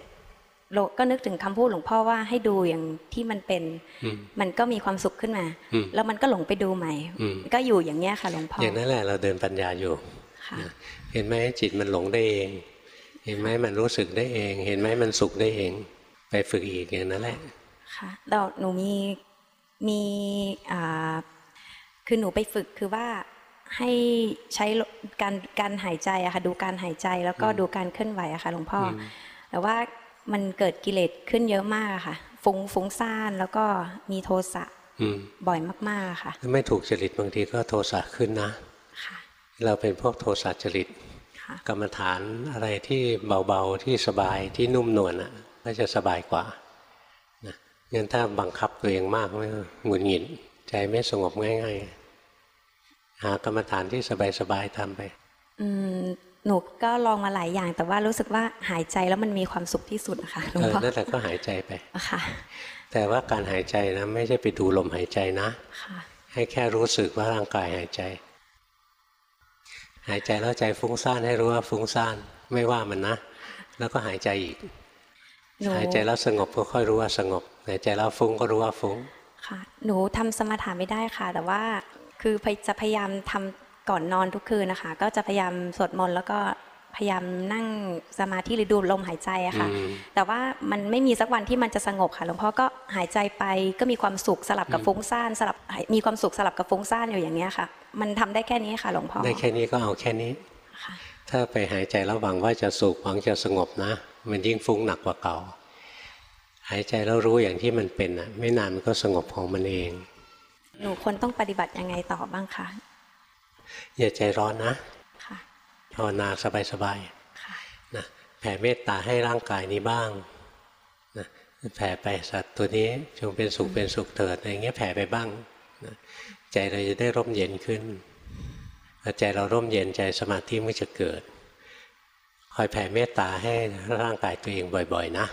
[SPEAKER 12] โลก็นึกถึงคำพูดหลวงพ่อว่าให้ดูอย่างที่มันเป็น
[SPEAKER 1] อืม
[SPEAKER 12] มันก็มีความสุขขึ้นมา
[SPEAKER 1] อืม
[SPEAKER 12] แล้วมันก็หลงไปดูใหม่
[SPEAKER 1] อืม
[SPEAKER 12] ก็อยู่อย่างเนี้ยค่ะหลวงพ่อ
[SPEAKER 1] อย่างนั้นแหละเราเดินปัญญาอยู่
[SPEAKER 12] ค่ะ
[SPEAKER 1] นะเห็นไหมจิตมันหลงได้เอง เห็นไหมมันรู้สึกได้เอง เห็นไหมมันสุขได้เอง ไปฝึกอีกอย่างนั้นแหละ
[SPEAKER 12] ค่ะแล้วหนูมีมีอ่าคือหนูไปฝึกคือว่าให้ใช้การการหายใจอะค่ะดูการหายใจแล้วก็
[SPEAKER 1] อืม
[SPEAKER 12] ดูการเคลื่อนไหวอะค่ะหลวงพ่ออ
[SPEAKER 1] ม
[SPEAKER 12] แต่ว่ามันเกิดกิเลสขึ้นเยอะมากอะค่ะ ฟุ้งฟุ้งซ่านแล้วก็มีโทสะ
[SPEAKER 1] อืม
[SPEAKER 12] บ่อยมากๆอะค่ะ
[SPEAKER 1] ถ้าไม่ถูกจริตบางทีก็โทสะขึ้นนะ
[SPEAKER 12] ค่ะ
[SPEAKER 1] เราเป็นพวกโทสะจริต
[SPEAKER 12] ค่ะ
[SPEAKER 1] กรรมฐานอะไรที่เบาๆที่สบายที่นุ่มนวลอะก็จะสบายกว่านะงั้นถ้าบังคับตัวเองมากไม่หงุดหงิดใจไม่สงบง่าย ๆ หากรรมฐานที่สบายๆทำไป
[SPEAKER 12] อืมหนูก็ลองมาหลายอย่าง แต่ว่ารู้สึกว่าหายใจแล้วมันมีความสุขที่สุดนะคะหลวง
[SPEAKER 1] เออ
[SPEAKER 12] พ่อ
[SPEAKER 1] นั่นแหละก็หายใจไป
[SPEAKER 12] ค่ะ
[SPEAKER 1] แต่ว่าการหายใจนะไม่ใช่ไปดูลมหายใจนะ
[SPEAKER 12] ค่ะ
[SPEAKER 1] ให้แค่รู้สึกว่าร่างกายหายใจ หายใจแล้วใจฟุ้งซ่านให้รู้ว่าฟุ้งซ่านไม่ว่ามันนะ แล้วก็หายใจอีก
[SPEAKER 12] หนู
[SPEAKER 1] หายใจแล้วสงบก็ค่อยรู้ว่าสงบ หายใจแล้วฟุ้งก็รู้ว่าฟุ้ง
[SPEAKER 12] ค่ะ หนูทำสมถะไม่ได้ค่ะ แต่ว่าคือพยจะพยายามทำก่อนนอนทุกคืนนะคะ ก็จะพยายามสวดมนต์แล้วก็ พยายามนั่งสมาธิหรือดูลมหายใจอะค่ะ
[SPEAKER 1] อืม
[SPEAKER 12] แต่ว่ามันไม่มีสักวันที่มันจะสงบค่ะหลวงพ่อก็หายใจไปก็มีความสุขสลับกับ
[SPEAKER 1] อืม
[SPEAKER 12] ฟุ้งซ่านสลับมีความสุขสลับกับฟุ้งซ่านอยู่อย่างเนี้ยค่ะ มันทำได้แค่นี้ค่ะหลวงพ่อ
[SPEAKER 1] ได้แค่นี้ก็เอาแค่นี้ถ้าไปหายใจแล้วหวังว่าจะสุขหวังจะสงบนะ มันยิ่งฟุ้งหนักกว่าเก่า หายใจแล้วรู้อย่างที่มันเป็นอะไม่นานมันก็สงบของมันเอง
[SPEAKER 12] หนูควรต้องปฏิบัติยังไงต่อบ้างคะ
[SPEAKER 1] อย่าใจร้อนนะ
[SPEAKER 12] ค่ะ
[SPEAKER 1] ภาวนาสบายๆนะแผ่เมตตาให้ร่างกายนี้บ้างนะแผ่ไปสัตว์ตัวนี้จงเป็นสุขเป็นสุขเถิดอะไรเงี้ยแผ่ไปบ้างนะใจเราจะได้ร่มเย็นขึ้นพอใจเราร่มเย็นใจสมาธิมันจะเกิด คอยแผ่เมตตาให้ร่างกายตัวเองบ่อย ๆ นะ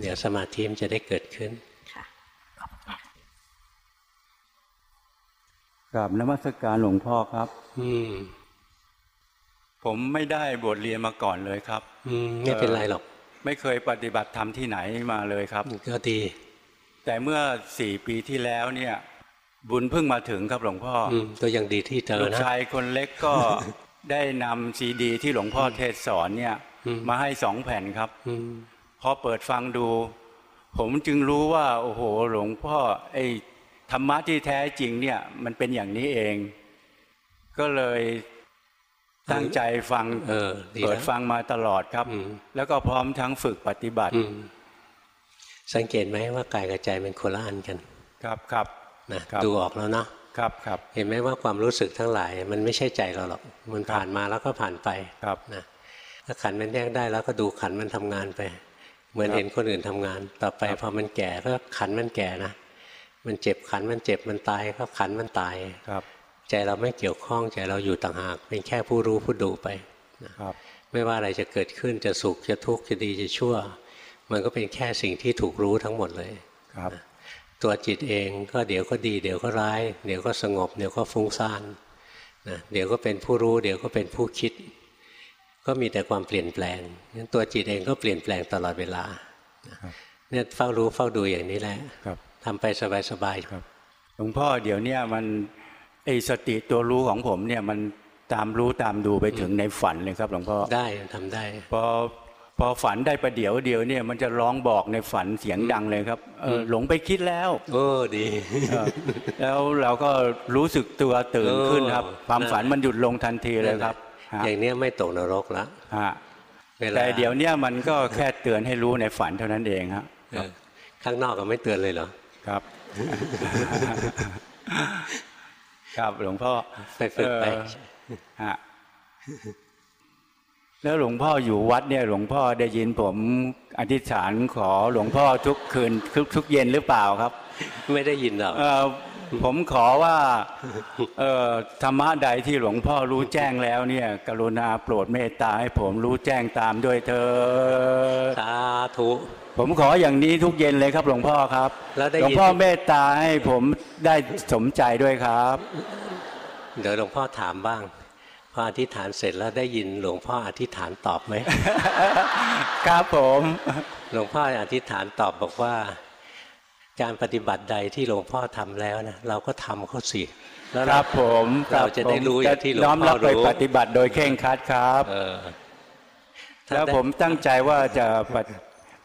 [SPEAKER 1] เดี๋ยวสมาธิมันจะได้เกิดขึ้น
[SPEAKER 13] กราบนมัสการหลวงพ่อครับ
[SPEAKER 1] อืม
[SPEAKER 13] ผมไม่ได้บทเรียนมาก่อนเลยครับ
[SPEAKER 1] อืมไม่เป็นไรหรอก
[SPEAKER 13] ไม่เคยปฏิบัติธรรมที่ไหนมาเลยครับ
[SPEAKER 1] ก็ดี
[SPEAKER 13] แต่เมื่อสี่ปีที่แล้วเนี่ย บุญเพิ่งมาถึงครับหลวงพ่ออ
[SPEAKER 1] อืมก็ยังดีที่เจอ
[SPEAKER 13] ลูก
[SPEAKER 1] นะ
[SPEAKER 13] ชายคนเล็กก็ได้นำซีดี ที่หลวงพ่อเทศสอนเนี่ย มาให้สองแผ่นครับ
[SPEAKER 1] อืม
[SPEAKER 13] พอเปิดฟังดู ผมจึงรู้ว่า โอ้โห หลวงพ่อไอ้ธรรมะที่แท้จริงเนี่ย มันเป็นอย่างนี้เอง ก็เลย ตั้งใจฟัง
[SPEAKER 1] เออดี
[SPEAKER 13] เปิด
[SPEAKER 1] แล้ว
[SPEAKER 13] ฟังมาตลอดครับ แล้วก็พร้อมทั้งฝึกปฏิบัติ
[SPEAKER 1] อืมสังเกตไหมว่ากายกับใจเป็นคนละอันกัน
[SPEAKER 13] ครับครับ
[SPEAKER 1] นะครับดูออกแล้วเนาะ
[SPEAKER 13] ครับครับ
[SPEAKER 1] เห็นไหมว่าความรู้สึกทั้งหลาย มันไม่ใช่ใจเราหรอกมันผ่านมาแล้วก็ผ่านไป
[SPEAKER 13] ครับ
[SPEAKER 1] นะถ้าขันมันแยกได้แล้วก็ดูขันมันทำงานไป เหมือน
[SPEAKER 13] ครับ
[SPEAKER 1] เห็นคนอื่นทำงาน ต่อไปพอมันแก่ก็ขันมันแก่นะมันเจ็บขันมันเจ็บมันตายก็ขันมันตาย
[SPEAKER 13] ครับ
[SPEAKER 1] ใจเราไม่เกี่ยวข้องใจเราอยู่ต่างหาก เป็นแค่ผู้รู้ผู้ดูไปนะครับไม่ว่าอะไรจะเกิดขึ้นจะสุขจะทุกข์จะดีจะชั่ว มันก็เป็นแค่สิ่งที่ถูกรู้ทั้งหมดเลย
[SPEAKER 13] ครับ
[SPEAKER 1] ตัวจิตเองก็เดี๋ยวก็ดี เดี๋ยวก็ร้าย เดี๋ยวก็สงบ เดี๋ยวก็ฟุ้งซ่านนะเดี๋ยวก็เป็นผู้รู้ เดี๋ยวก็เป็นผู้คิด ก็มีแต่ความเปลี่ยนแปลงงั้นตัวจิตเองก็เปลี่ยนแปลงตลอดเวลาเนี่ยเฝ้ารู้เฝ้าดูอย่างนี้แหละ
[SPEAKER 13] ครับ
[SPEAKER 1] ทำไปสบายๆครับ
[SPEAKER 13] หลวงพ่อเดี๋ยวเนี้มัน ไอสติตัวรู้ของผมเนี่ยมันตามรู้ตามดูไปถึงในฝันเลยครับหลวงพ่อ
[SPEAKER 1] ได้ทำได้
[SPEAKER 13] พอพอฝันได้ประเดี๋ยวเดียวเนี่ยมันจะร้องบอกในฝันเสียงดังเลยครับเออหลงไปคิดแล้ว
[SPEAKER 1] โอ้ดี
[SPEAKER 13] เออแล้วเราก็รู้สึกตัวตื่นขึ้นครับ ความฝันมันหยุดลงทันทีเลยครับฮะ
[SPEAKER 1] อย่างเนี้ยไม่ตกนรกละ
[SPEAKER 13] ฮะ
[SPEAKER 1] เวลา
[SPEAKER 13] แต่เดี๋ยวเนี้ยมันก็แค่เตือนให้รู้ในฝันเท่านั้นเองครับ
[SPEAKER 1] เออข้างนอกก็ไม่เตือนเลยเหรอ
[SPEAKER 13] ครับ ครับ หลวงพ่อ
[SPEAKER 1] ไปฝึกไป
[SPEAKER 13] เออฮะแล้วหลวงพ่ออยู่วัดเนี่ย หลวงพ่อได้ยินผมอธิษฐานขอหลวงพ่อทุกคืนทุกทุกเย็นหรือเปล่าครับ
[SPEAKER 1] ไม่ได้ยินหรอก
[SPEAKER 13] เออผมขอว่าเออธรรมะใดที่หลวงพ่อรู้แจ้งแล้วเนี่ย กรุณาโปรดเมตตาให้ผมรู้แจ้งตามด้วยเธอญ
[SPEAKER 1] สาธุ
[SPEAKER 13] ผมขออย่างนี้ทุกเย็นเลยครับหลวงพ่อครับ
[SPEAKER 1] แล้วได้
[SPEAKER 13] หลวง
[SPEAKER 1] ยิน
[SPEAKER 13] พ่อเมตตาให้ผมได้สมใจด้วยครับ
[SPEAKER 1] เดี๋ยวหลวงพ่อถามบ้างพออธิษฐานเสร็จแล้วได้ยินหลวงพ่ออธิษฐานตอบไหม
[SPEAKER 13] ครับผม
[SPEAKER 1] หลวงพ่ออธิษฐานตอบบอกว่า การปฏิบัติใดที่หลวงพ่อทำแล้วนะเราก็ทำเขาสิแล้ว
[SPEAKER 13] ครับผม
[SPEAKER 1] เราจะได้รู้อย่างที่หลวง
[SPEAKER 13] น้อม
[SPEAKER 1] พ่
[SPEAKER 13] รั
[SPEAKER 1] อบ
[SPEAKER 13] ไป
[SPEAKER 1] รู้
[SPEAKER 13] ปฏิบัติโดยเคร่งครัดครับ
[SPEAKER 1] เออถ้า
[SPEAKER 13] แล้ว
[SPEAKER 1] ได้
[SPEAKER 13] ผมตั้งใจว่าจะปฏิ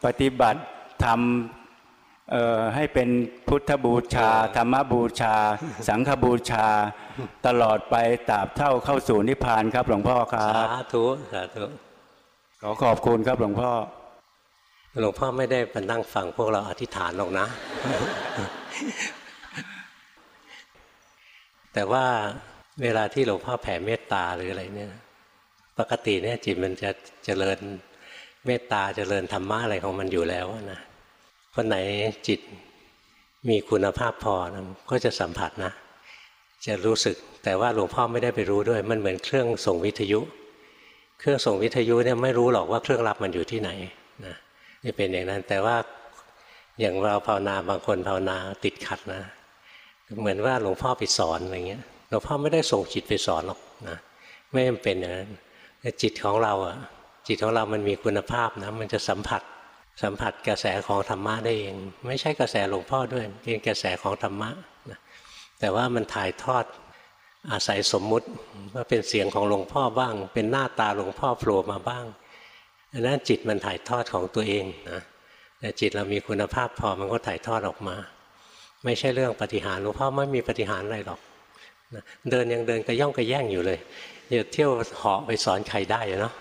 [SPEAKER 13] ปฏิบัติทำเอ่อให้เป็นพุทธบูชา ธรรมบูชา สังฆบูชา ตลอดไปตราบเท่าเข้าสู่นิพพานครับหลวงพ่อครั
[SPEAKER 1] สา
[SPEAKER 13] บ
[SPEAKER 1] ธุสาธุ
[SPEAKER 13] ขอขอบคุณครับหลวงพ่อ
[SPEAKER 1] หลวงพ่อไม่ได้มานั่งฟังพวกเราอธิษฐานหรอกนะ แต่ว่าเวลาที่หลวงพ่อแผ่เมตตาหรืออะไรเนี่ย ปกติเนี่ยจิตมันจะเจริญ เมตตาเจริญธรรมะอะไรของมันอยู่แล้วนะคนไหนจิตมีคุณภาพพอนะก็จะสัมผัสนะ จะรู้สึกแต่ว่าหลวงพ่อไม่ได้ไปรู้ด้วย มันเหมือนเครื่องส่งวิทยุ เครื่องส่งวิทยุเนี่ยไม่รู้หรอกว่าเครื่องรับมันอยู่ที่ไหนนะจะเป็นอย่างนั้นแต่ว่าอย่างเราภาวนาบางคนภาวนาติดขัดนะ เหมือนว่าหลวงพ่อไปสอนอะไรเงี้ยหลวงพ่อไม่ได้ส่งจิตไปสอนหรอกนะไม่จำเป็นอย่างนั้นจิตของเราอะ จิตของเรามันมีคุณภาพนะมันจะสัมผัสสัมผัสกระแสของธรรมะได้เอง ไม่ใช่กระแสหลวงพ่อด้วยเป็นกระแสของธรรมะนะแต่ว่ามันถ่ายทอดอาศัยสมมุติว่าเป็นเสียงของหลวงพ่อบ้าง เป็นหน้าตาหลวงพ่อโผล่มาบ้างอันนั้นจิตมันถ่ายทอดของตัวเองนะแต่จิตเรามีคุณภาพพอมันก็ถ่ายทอดออกมา ไม่ใช่เรื่องปฏิหารหลวงพ่อไม่มีปฏิหารอะไรหรอกนะเดินยังเดินกระย่องกระแย่งอยู่เลยอย่าเที่ยวเหาะไปสอนใครได้เนาะ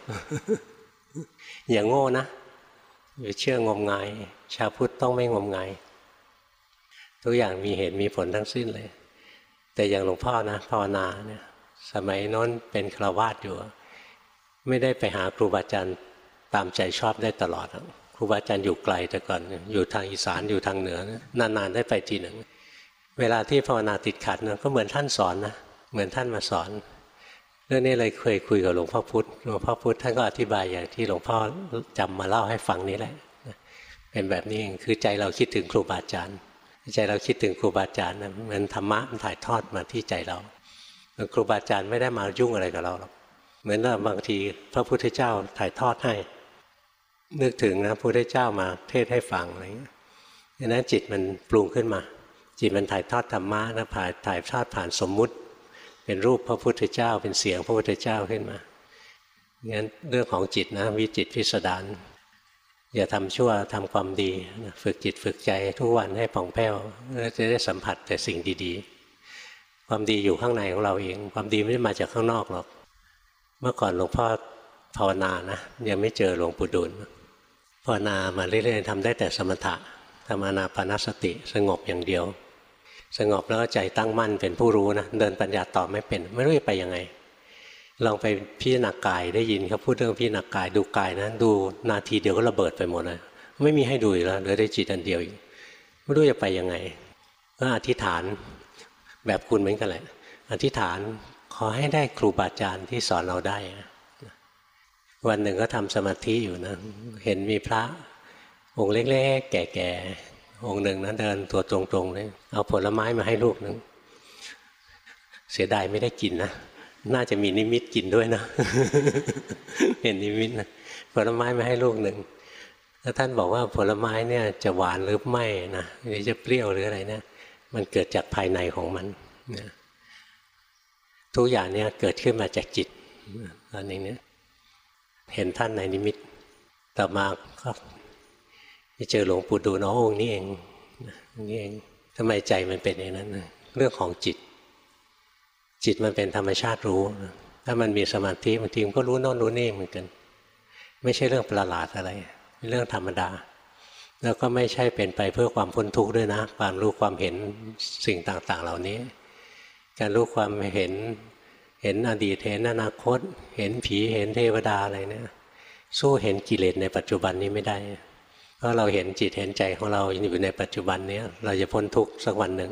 [SPEAKER 1] อย่างโง่นะอย่าเชื่องมงาย ชาวพุทธต้องไม่งมงาย ทุกอย่างมีเหตุมีผลทั้งสิ้นเลย แต่อย่างหลวงพ่อนะภาวนาเนี่ยสมัยโน้นเป็นคราวาสอยู่ ไม่ได้ไปหาครูบาอาจารย์ตามใจชอบได้ตลอด ครูบาอาจารย์อยู่ไกลแต่ก่อน อยู่ทางอีสานอยู่ทางเหนือ นานๆได้ไปทีหนึ่ง เวลาที่ภาวนาติดขัดนะก็เหมือนท่านสอนนะเหมือนท่านมาสอน เรื่องนี้เลยเคยคุยกับหลวงพ่อพุธหลวงพ่อพุธท่านก็อธิบายอย่างที่หลวงพ่อจำมาเล่าให้ฟังนี้แหละเป็นแบบนี้เองคือใจเราคิดถึงครูบาอาจารย์ใจเราคิดถึงครูบาอาจารย์นะมันธรรมะมันถ่ายทอดมาที่ใจเราครูบาอาจารย์ไม่ได้มายุ่งอะไรกับเราหรอกเหมือนว่าบางทีพระพุทธเจ้าถ่ายทอดให้ นึกถึงนะพระพุทธเจ้ามาเทศให้ฟังอะไรเงี้ยดังนั้นจิตมันปรุงขึ้นมา จิตมันถ่ายทอดธรรมะนะผ่านถ่ายทอดผ่านสมมุติ เป็นรูปพระพุทธเจ้า เป็นเสียงพระพุทธเจ้าขึ้นมางั้นเรื่องของจิตนะวิจิตพิสดารอย่าทำชั่วทำความดีฝึกจิตฝึกใจทุกวันให้ผ่องแผ้วแล้วจะได้สัมผัสแต่สิ่งดีๆ ความดีอยู่ข้างในของเราเอง ความดีไม่ได้มาจากข้างนอกหรอก เมื่อก่อนหลวงพ่อภาวนานะยังไม่เจอหลวงปู่ดูลภาวนามาเรื่อยๆทำได้แต่สมถะทำอนาปานสติสงบอย่างเดียว สงบแล้วใจตั้งมั่นเป็นผู้รู้นะเดินปัญญาต่อไม่เป็น ไม่รู้จะไปยังไง ลองไปพิจารณากายได้ยินเขาพูดเรื่องพิจารณากายดูกายนะดูนาทีเดียวก็ระเบิดไปหมดเลยไม่มีให้ดูอีกแล้วเหลือได้จิตอันเดียวอีกไม่รู้จะไปยังไงก็อธิษฐานแบบคุณเหมือนกันแหละอธิษฐานขอให้ได้ครูบาอาจารย์ที่สอนเราได้ วันหนึ่งก็ทำสมาธิอยู่นะ เห็นมีพระองค์เล็กๆ แก่ๆ องค์หนึ่งนะเดินตัวตรงๆเลยเอาผลไม้มาให้ลูกหนึ่งเสียดายไม่ได้กินนะน่าจะมีนิมิตกินด้วยนะเห็นนิมิตนะผลไม้มาให้ลูกหนึ่งแล้วท่านบอกว่าผลไม้เนี่ยจะหวานหรือไม่นะหรือจะเปรี้ยวหรืออะไรเนี่ยมันเกิดจากภายในของมันนะทุกอย่างเนี่ยเกิดขึ้นมาจากจิตตอนนี้เนี่ยเห็นท่านในนิมิตต่อมาก็ เจอหลวงปู่ดูลองค์นี้เองนี่เองทำไมใจมันเป็นอย่างนั้นเรื่องของจิต จิตมันเป็นธรรมชาติรู้ ถ้ามันมีสมาธิบางทีมันก็รู้น่นรู้นี่เหมือนกัน ไม่ใช่เรื่องประหลาดอะไรเป็นเรื่องธรรมดา แล้วก็ไม่ใช่เป็นไปเพื่อความพ้นทุกข์ด้วยนะ ความรู้ความเห็นสิ่งต่าง ๆ เหล่านี้ การรู้ความเห็นเห็นอดีตเห็นอนาคต เห็นผีเห็นเทวดาอะไรเนี่ยสู้เห็นกิเลสในปัจจุบันนี้ไม่ได้ ราะเราเห็นจิตเห็นใจของเราอยู่ในปัจจุบันนี้เราจะพ้นทุกข์สักวันหนึ่ง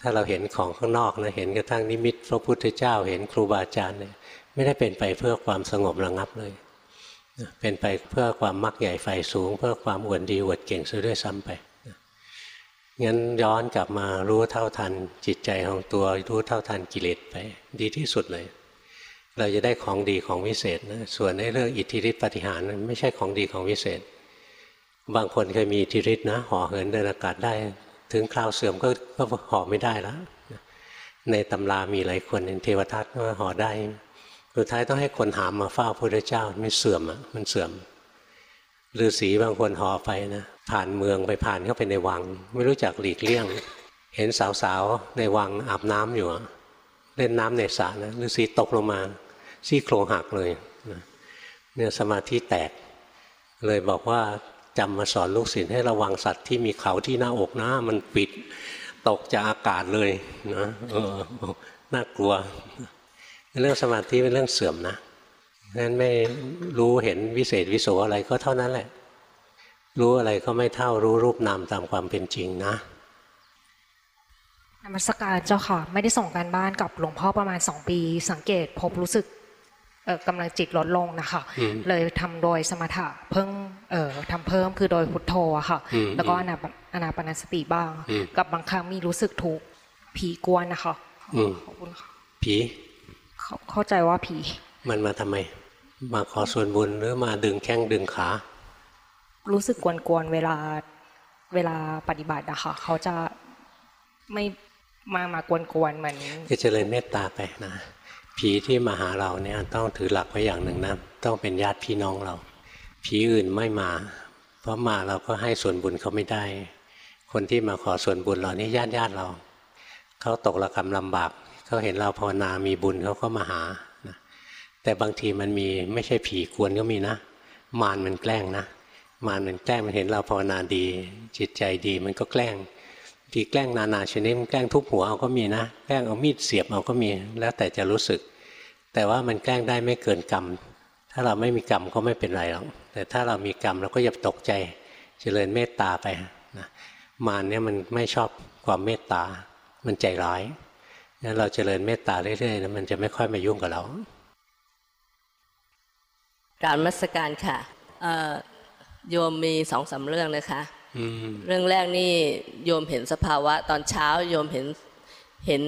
[SPEAKER 1] ถ้าเราเห็นของข้างนอกนะเห็นกระทั่งนิมิตพระพุทธเจ้า เห็นครูบาอาจารย์เนี่ยไม่ได้เป็นไปเพื่อความสงบระงับเลย เป็นไปเพื่อความมักใหญ่ไฟสูง เพื่อความอวดดีอวดเก่งซะด้วยซ้ำไปงั้นย้อนกลับมารู้เท่าทันจิตใจของตัวรู้เท่าทันกิเลสไป ดีที่สุดเลย เราจะได้ของดีของวิเศษนะส่วนในเรื่องอิทธิฤทธิปฏิหารไม่ใช่ของดีของวิเศษ บางคนเคยมีอิทธิฤทธินะห่อเหินเดินอากาศได้ ถึงคราวเสื่อมก็ก็ห่อไม่ได้แล้วในตำรามีหลายคนเห็นเทวทัตว่าห่อได้สุดท้ายต้องให้คนหามมาเฝ้าพระเจ้าไม่เสื่อมอะมันเสื่อมฤาษีบางคนห่อไปนะผ่านเมืองไปผ่านเข้าไปในวัง ไม่รู้จักหลีกเลี่ยง เห็นสาวๆในวังอาบน้ำอยู่เล่นน้ำในสระนะฤาษีตกลงมา ซี่โครงหักเลยเนี่ยสมาธิแตก เลยบอกว่า จำมาสอนลูกศิษย์ให้ระวังสัตว์ที่มีเขาที่หน้าอกนะมันปิดตกจากอากาศเลยนะเออน่ากลัว เรื่องสมาธิเป็นเรื่องเสื่อมนะนั้นไม่รู้เห็นวิเศษวิโสอะไรก็เท่านั้นแหละ รู้อะไรก็ไม่เท่ารู้รูปนามตามความเป็นจริงนะ
[SPEAKER 14] นมัสการเจ้าค่ะ ไม่ได้ส่งการบ้านกับหลวงพ่อประมาณสองปี สังเกตพบรู้สึก
[SPEAKER 15] กำลังจิตลดลงนะคะ
[SPEAKER 1] อืม
[SPEAKER 15] เลยทำโดยสมถะเพิ่งเอ่อทำเพิ่มคือโดยพุทโธอะค่ะ
[SPEAKER 1] อืม
[SPEAKER 15] แล้วก็อนาปอนาปานสติบ้าง
[SPEAKER 1] อืม
[SPEAKER 15] กับบางครั้งมีรู้สึกถูกผีกวนนะคะ
[SPEAKER 1] อืม
[SPEAKER 15] ขอบคุณค่ะ
[SPEAKER 1] ผี
[SPEAKER 15] เข้าเข้าใจว่าผี
[SPEAKER 1] มันมาทำไม มาขอส่วนบุญหรือมาดึงแข้งดึงขา
[SPEAKER 15] รู้สึกกวนๆเวลาเวลาปฏิบัติอะค่ะ เขาจะไม่มามากวนๆเหมือน
[SPEAKER 1] ก็เจริญเมตตาไปนะ ผีที่มาหาเราเนี่ยต้องถือหลักไว้อย่างหนึ่งนะต้องเป็นญาติพี่น้องเรา ผีอื่นไม่มา เพราะมาเราก็ให้ส่วนบุญเขาไม่ได้ คนที่มาขอส่วนบุญเรานี่ญาติญาติเราเขาตกระกรรมลำบากเขาเห็นเราภาวนามีบุญเขาก็มาหานะแต่บางทีมันมีไม่ใช่ผีกวนก็มีนะ มารมันแกล้งนะ มารมันแกล้งมันเห็นเราภาวนาดี จิตใจดีมันก็แกล้ง ทีแกล้งนานาชนิดมันแกล้งทุบหัวเอาก็มีนะแกล้งเอามีดเสียบเอาก็มี แล้วแต่จะรู้สึก แต่ว่ามันแกล้งได้ไม่เกินกรรม ถ้าเราไม่มีกรรมก็ไม่เป็นไรหรอกแต่ถ้าเรามีกรรมเราก็อย่าตกใจเจริญเมตตาไปนะมารเนี่ยมันไม่ชอบความเมตตา มันใจร้ายงั้นเราเจริญเมตตาเรื่อยๆนะมันจะไม่ค่อยมายุ่งกับเรา
[SPEAKER 16] การมัสการค่ะโยมมีสองสามเรื่องนะคะ เรื่องแรกนี่โยมเห็นสภาวะ ตอนเช้าโยมเห็นเห็น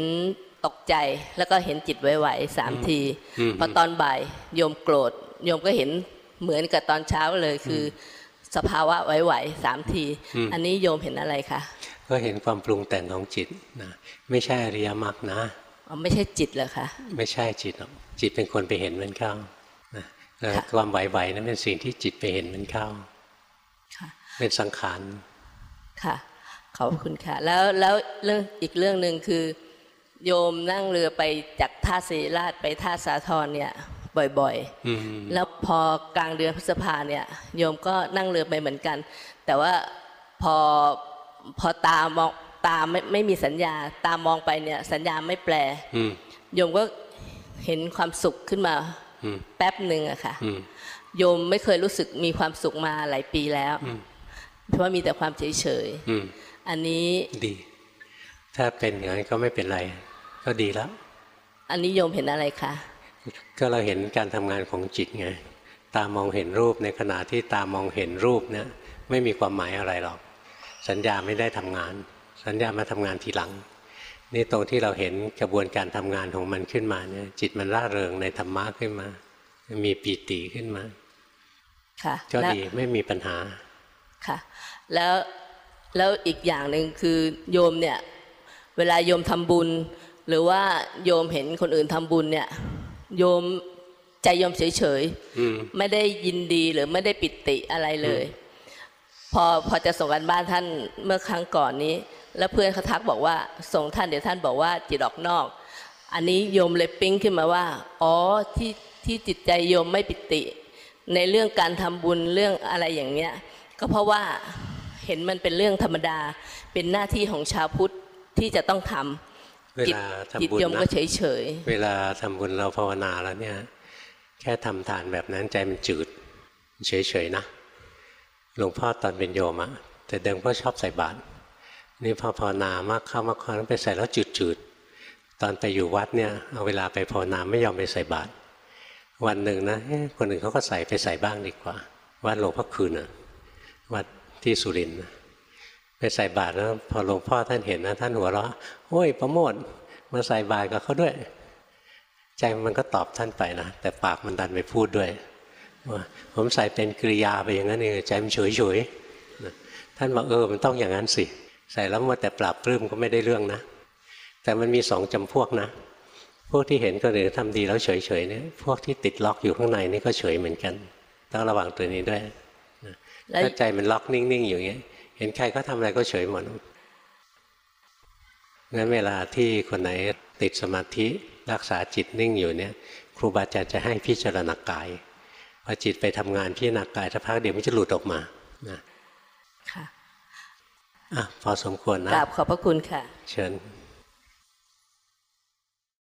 [SPEAKER 16] ตกใจแล้วก็เห็นจิตไหวๆสามที
[SPEAKER 1] อืม
[SPEAKER 16] พอตอนบ่ายโยมโกรธโยมก็เห็นเหมือนกับตอนเช้าเลยคืออสภาวะไหวๆสามที
[SPEAKER 1] อืม
[SPEAKER 16] อันนี้โยมเห็นอะไรคะ
[SPEAKER 1] ก็เห็นความปรุงแต่งของจิตนะไม่ใช่อริยมรรคนะ
[SPEAKER 16] อ๋อไม่ใช่จิตเหรอคะ
[SPEAKER 1] ไม่ใช่จิตหรอกจิตเป็นคนไปเห็นมันเข้านะแล้วความไหวๆนั้นเป็นสิ่งที่จิตไปเห็นมันเข้า
[SPEAKER 16] ค่ะ
[SPEAKER 1] เป็นสังขาร
[SPEAKER 16] ค่ะ ขอบคุณค่ะ แล้วแล้วเรื่องอีกเรื่องหนึ่งคือ โยมนั่งเรือไปจากท่าศรีราชไปท่าสาทรเนี่ย บ่อย
[SPEAKER 1] อืม
[SPEAKER 16] ๆแล้วพอกลางเดือนพฤษภาเนี่ย โยมก็นั่งเรือไปเหมือนกัน แต่ว่าพอพอตามองตาไม่ไม่มีสัญญา ตามองไปเนี่ย สัญญาไม่แปล
[SPEAKER 1] อืม
[SPEAKER 16] โยมก็เห็นความสุขขึ้นมา
[SPEAKER 1] อืม
[SPEAKER 16] แป๊บหนึ่งอะค่ะ
[SPEAKER 1] อืม
[SPEAKER 16] โยมไม่เคยรู้สึกมีความสุขมาหลายปีแล้ว
[SPEAKER 1] อืม
[SPEAKER 16] เพราะว่ามีแต่ความเฉย
[SPEAKER 1] อืม
[SPEAKER 16] ๆอันนี้
[SPEAKER 1] ดี ถ้าเป็นอย่างนั้นก็ไม่เป็นไร ก็ดีแล้ว
[SPEAKER 16] อันนี้โยมเห็นอะไรคะ
[SPEAKER 1] ก็เราเห็นการทำงานของจิตไงตามองเห็นรูปในขณะที่ตามองเห็นรูปเนี่ยไม่มีความหมายอะไรหรอก สัญญาไม่ได้ทำงาน สัญญามาทำงานทีหลัง นี่ตรงที่เราเห็นกระบวนการทำงานของมันขึ้นมาเนี่ยจิตมันร่าเริงในธรรมะขึ้นมา มีปีติขึ้นมา
[SPEAKER 16] ค่ะ
[SPEAKER 1] ก็
[SPEAKER 16] แล้ว
[SPEAKER 1] ดีไม่มีปัญหา
[SPEAKER 16] ค่ะแล้วแล้วอีกอย่างหนึ่งคือโยมเนี่ยเวลาโยมทำบุญ หรือว่าโยมเห็นคนอื่นทำบุญเนี่ยโยมใจโยมเฉย
[SPEAKER 1] อืม
[SPEAKER 16] ๆไม่ได้ยินดีหรือไม่ได้ปิติอะไรเลย พอพอจะส่งกันบ้านท่านเมื่อครั้งก่อนนี้ แล้วเพื่อนเขาทักบอกว่าส่งท่านเดี๋ยวท่านบอกว่าจิตออกนอก อันนี้โยมเลยปิ๊งขึ้นมาว่าอ๋อที่ที่จิตใจโยมไม่ปิติ ในเรื่องการทำบุญเรื่องอะไรอย่างเนี้ย ก็เพราะว่าเห็นมันเป็นเรื่องธรรมดา เป็นหน้าที่ของชาวพุทธที่จะต้องทำ
[SPEAKER 1] เวลา
[SPEAKER 16] จิต
[SPEAKER 1] ทำบุญ
[SPEAKER 16] โยม
[SPEAKER 1] นะ
[SPEAKER 16] ก็เฉยเฉย
[SPEAKER 1] เวลาทำบุญเราภาวนาแล้วเนี่ยแค่ทำทานแบบนั้นใจมันจืด เฉยๆนะหลวงพ่อตอนเป็นโยมอะแต่เดิมก็ชอบใส่บาตรนี่พอภาวนามากเข้ามากเข้าแล้วไปใส่แล้วจืดๆตอนไปอยู่วัดเนี่ยเอาเวลาไปภาวนาไม่ยอมไปใส่บาตรวันหนึ่งนะเอ๊ะคนอื่นเขาก็ใส่ไปใส่บ้างดีกว่าวัดหลวงพ่อคืนอะ วัดที่สุรินทร์ไปใส่บาตรแล้วพอหลวงพ่อท่านเห็นนะ ท่านหัวเราะโอ้ยประโมทมาใส่บาตรกับเขาด้วย ใจมันก็ตอบท่านไปนะแต่ปากมันดันไปพูดด้วยว่าผมใส่เป็นกริยาไปอย่างนั้นเองใจมันเฉยเฉยท่านบอกเออมันต้องอย่างนั้นสิ ใส่แล้วมัวแต่ปราบปลื้มก็ไม่ได้เรื่องนะ แต่มันมีสองจำพวกนะ พวกที่เห็นคนอื่นทำดีแล้วเฉยเฉยเนี่ยพวกที่ติดล็อกอยู่ข้างในนี่ก็เฉยเหมือนกัน ต้องระวังตัวนี้ด้วย ถ้าใจมันล็อกนิ่งๆอยู่อย่างเงี้ย เห็นใครก็ทำอะไรก็เฉยหมดงั้นเวลาที่คนไหนติดสมาธิรักษาจิตนิ่งอยู่เนี่ย ครูบาอาจารย์จะให้พิจารณากายพอจิตไปทำงานพิจารณากายสักพักเดี๋ยวมันจะหลุดออกมานะ
[SPEAKER 16] ค่ะ
[SPEAKER 1] อะพอสมควรนะ
[SPEAKER 16] กราบขอบพระคุณค่ะ
[SPEAKER 1] เชิญ